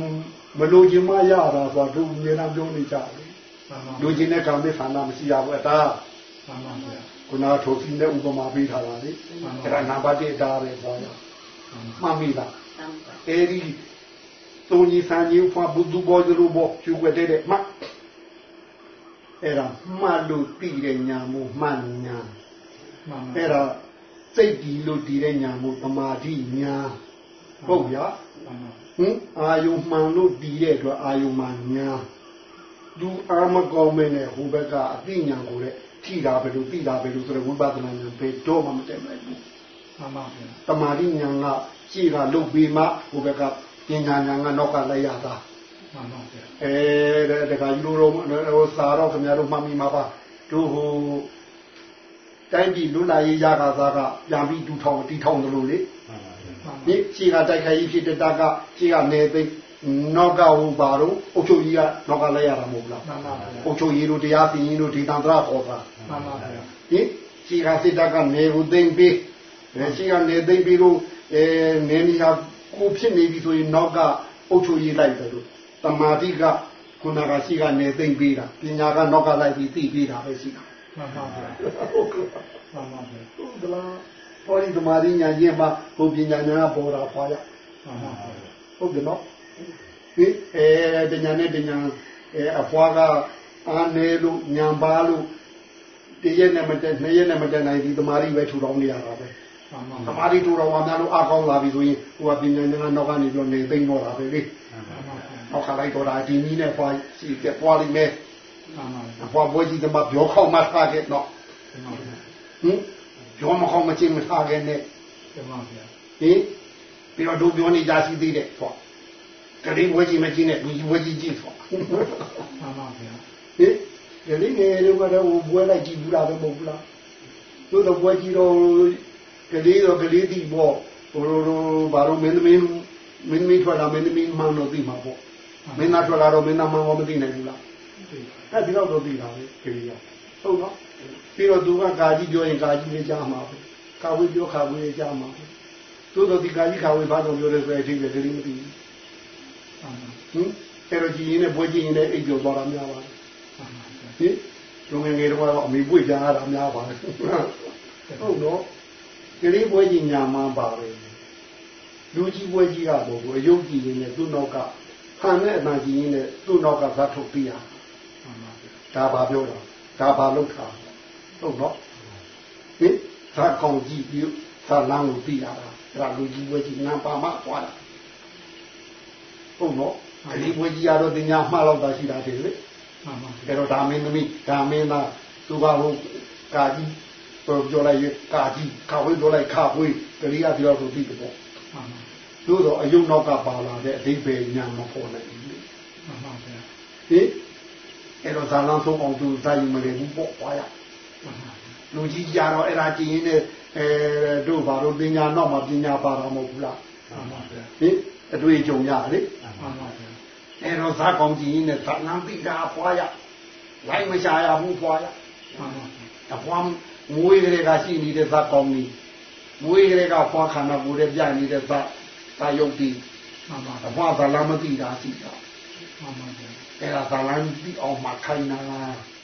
မလို့ခြင်းမရတာဆိုတော့သူမြင်တာပြောနေကြတယ် လူချင်းတဲ့ကံတဲ့ဆန္ဒမရှိရဘူးအတားခုနထိုစီနဲ့ဥပမာပေးထားတာလေအဲ့ဒါနံပါတ်1ဒါပဲပေါ့ရမှတ်မိလားအဲ့ဒီတုံကြီးဆန်ကြီးဖွာဘုဒ္ဓဘောဇလူဘောကျူွက်တဲ့မှတ်အဲ့ဒါမှတ်လို့တည်တဲ့ညာမှုမှတ်ညာအဲ့ဒါစိတ်ဒီလို့တည်တဲ့ညာမှုတမာတိညာဟုတ်ဗျာဟင်အာယုမှန်လို့တည်တဲ့အတွက်အာယုမှန်ညာ သူအာမကောင်းမင်းနဲ့ဟိုဘက်ကအသိဉာဏ်ကိုလည်းထိတာပဲလို့သိတာပဲလို့ဆိုတော့ဝိပဿနာဉာဏ်ပဲတော့မှမတည့်နိုင်ဘူးမှန်ပါဗျာတမာတိဉာဏ်ကကြည်တာလုတ်ပြီးမှဟိုဘက်ကပညာဉာဏ်ကနောက်ကလိုက်ရတာမှန်ပါဗျာအဲတခါယူလို့ဟိုစာတော့ခင်ဗျားတို့မှတ်မိမှာပါတို့ဟိုတိုင်းပြည်လူလာရေးရကစားကပြန်ပြီးတူထောင်တီထောင်တယ်လို့လေဒီခြေကတိုက်ခိုက်ရေးဖြစ်တဲ့တာကခြေကနေသိ နောက်ကဟိုပါတော့အုတ်ချုပ်ကြီးကနောက်ကလဲရတာမဟုတ်လားမှန်ပါဗျာအုတ်ချုပ်ကြီးတို့တရားပြင်တို့ဒီတန်ត្រာပေါ်တာမှန်ပါဗျာဟင်ခြေကစစ်တပ်ကနေကိုသိမ့်ပြီးခြေကနေသိမ့်ပြီးတော့အဲနေနေဟာကိုဖြစ်နေပြီဆိုရင်နောက်ကအုတ်ချုပ်ကြီးလိုက်တယ်လို့တမာတိကခုနကရှိကနေသိမ့်ပြီးတာပညာကနောက်ကလိုက်ပြီးသိပြီးတာပဲရှိတာမှန်ပါဗျာဟုတ်ကဲ့မှန်ပါဗျာဟုတ်ကလားဟောဒီတမာတိညာချင်းမှာဟိုပညာညာပေါ်တာဖွာရမှန်ပါဗျာဟုတ်ကဲ့နော်ဟင် အဲတညာနဲ့တညာအဲအဖွားကအာနေလို့ညာပါလို့တရက်နဲ့မတက်နှစ်ရက်နဲ့မတက်နိုင်ဒီတမာတိပဲထူထောင်နေရတာပဲသမာဓိထူတော်ဝါများလို့အကောင်းလာပြီဆိုရင်ဟိုကပညာဉာဏ်နောက်ကနေပြောနေသိမ့်တော့တာပဲလေနောက်ခါလိုက်တော့တာဒီနည်းနဲ့ပွားစီကပွားလိမ့်မယ်ပွားပွဲကြီးကမှပြောခေါက်မှထားခဲ့တော့ဟင်ပြောမခေါက်မချင်းမထားခဲ့နဲ့ဟင်ပြီးတော့တို့ပြောနေကြရှိသေးတယ်ပေါ့ တတိပွဲကြီးမကြီးနဲ့လူကြီးပွဲကြီးကြီးပေါ့မှန်ပါဗျာဟင်ဒီလေးငယ်တို့ကတော့ပွဲလိုက်ကြည့်ဘူးလားမဟုတ်ဘူးလားတို့တော့ပွဲကြီးတော့ကလေးတော့ကလေးတိပေါ့ဟိုလိုဘာလို့မင်းသမီးမင်းသမီးထွက်လာမင်းသမီးမှန်တော့သိမှာပေါ့မင်းသားထွက်လာတော့မင်းသားမှန်တော့မသိနိုင်ဘူးလားအဲဒီတော့တော့သိတာပဲကလေးကဟုတ်နော်ပြီးတော့သူကကာကြီးပြောရင်ကာကြီးလေးကြားမှာပဲကာဝေးပြောခါဝေးကြားမှာပဲသို့တော့ဒီကာကြီးခါဝေးဘာလို့ပြောလဲဆိုတဲ့အချိန်ကကလေးမသိဘူး ဟင်အဲ့တော့ကြည်ရင်နဲ့ပွဲကြည့်ရင်လည်းအိပ်ပြောသွားတာများပါဟင်လူငယ်ငယ်တော့အမေပွေကြရတာများပါဟုတ်နော်ကလေးပွဲကြီးညာမှန်းပါပဲလူကြီးပွဲကြီးကဘို့ကိုအယုတ်ကြည့်ရင်လည်းသူ့နောက်ကဟန်နဲ့အနာကြည့်ရင်လည်းသူ့နောက်ကဇတ်ထုတ်ပြရဒါပါပြောတာဒါပါလောက်တာဟုတ်နော်ဟင်ဇာကောင်ကြည့်ပြီးဇာလန်းကိုပြရတာအဲ့ဒါလူကြီးပွဲကြီးနာပါမှသွားတာ ဟုတ်နော်ကလေးပွဲကြီးရတော့တင်ညာမှလောက်တာရှိတာတယ်လေမှန်ပါအဲ့တော့ဒါမင်းသမီးဒါမင်းသားသူကဟိုကာကြီးပြောလိုက်ရကာကြီးခါဝေးပြောလိုက်ခါဝေးကလေးကပြောဆိုပြီးတော့သို့တော့အယုံနောက်ကပါလာတဲ့အဓိပ္ပာယ်ညာမပေါ်နိုင်ဘူးမှန်ပါဗျာဟင်အဲ့တော့ဇာလန်းဆုံးအောင်သူဇာယမလေးဘူးပေါ့ပါရလူကြီးကြတော့အဲ့ဒါကြည့်ရင်လည်းအဲတို့ဘာလို့ပညာနောက်မှာပညာပါတာမဟုတ်ဘူးလားမှန်ပါဗျာဟင် အတွေ့အကြုံရလေမှန်ပါဗျာအဲ့တော့ဇာကောင်ကြည့်ရင်လည်းဇာလန်းပိတာပွားရလိုက်မရှာရဘူးပွားရမှန်ပါအပွားမွေးကလေးကရှိနေတဲ့ဇာကောင်းကြီးမွေးကလေးကဖွာခန္ဓာကိုယ်ရဲ့ပြနေတဲ့ဇာဇာယုတ်တိမှန်ပါအဖွာဇာလမတိတာရှိတာမှန်ပါအဲ့ဒါဇာလန်ပြီးအောင်မှခိုင်းတာမှန်ပါမောထား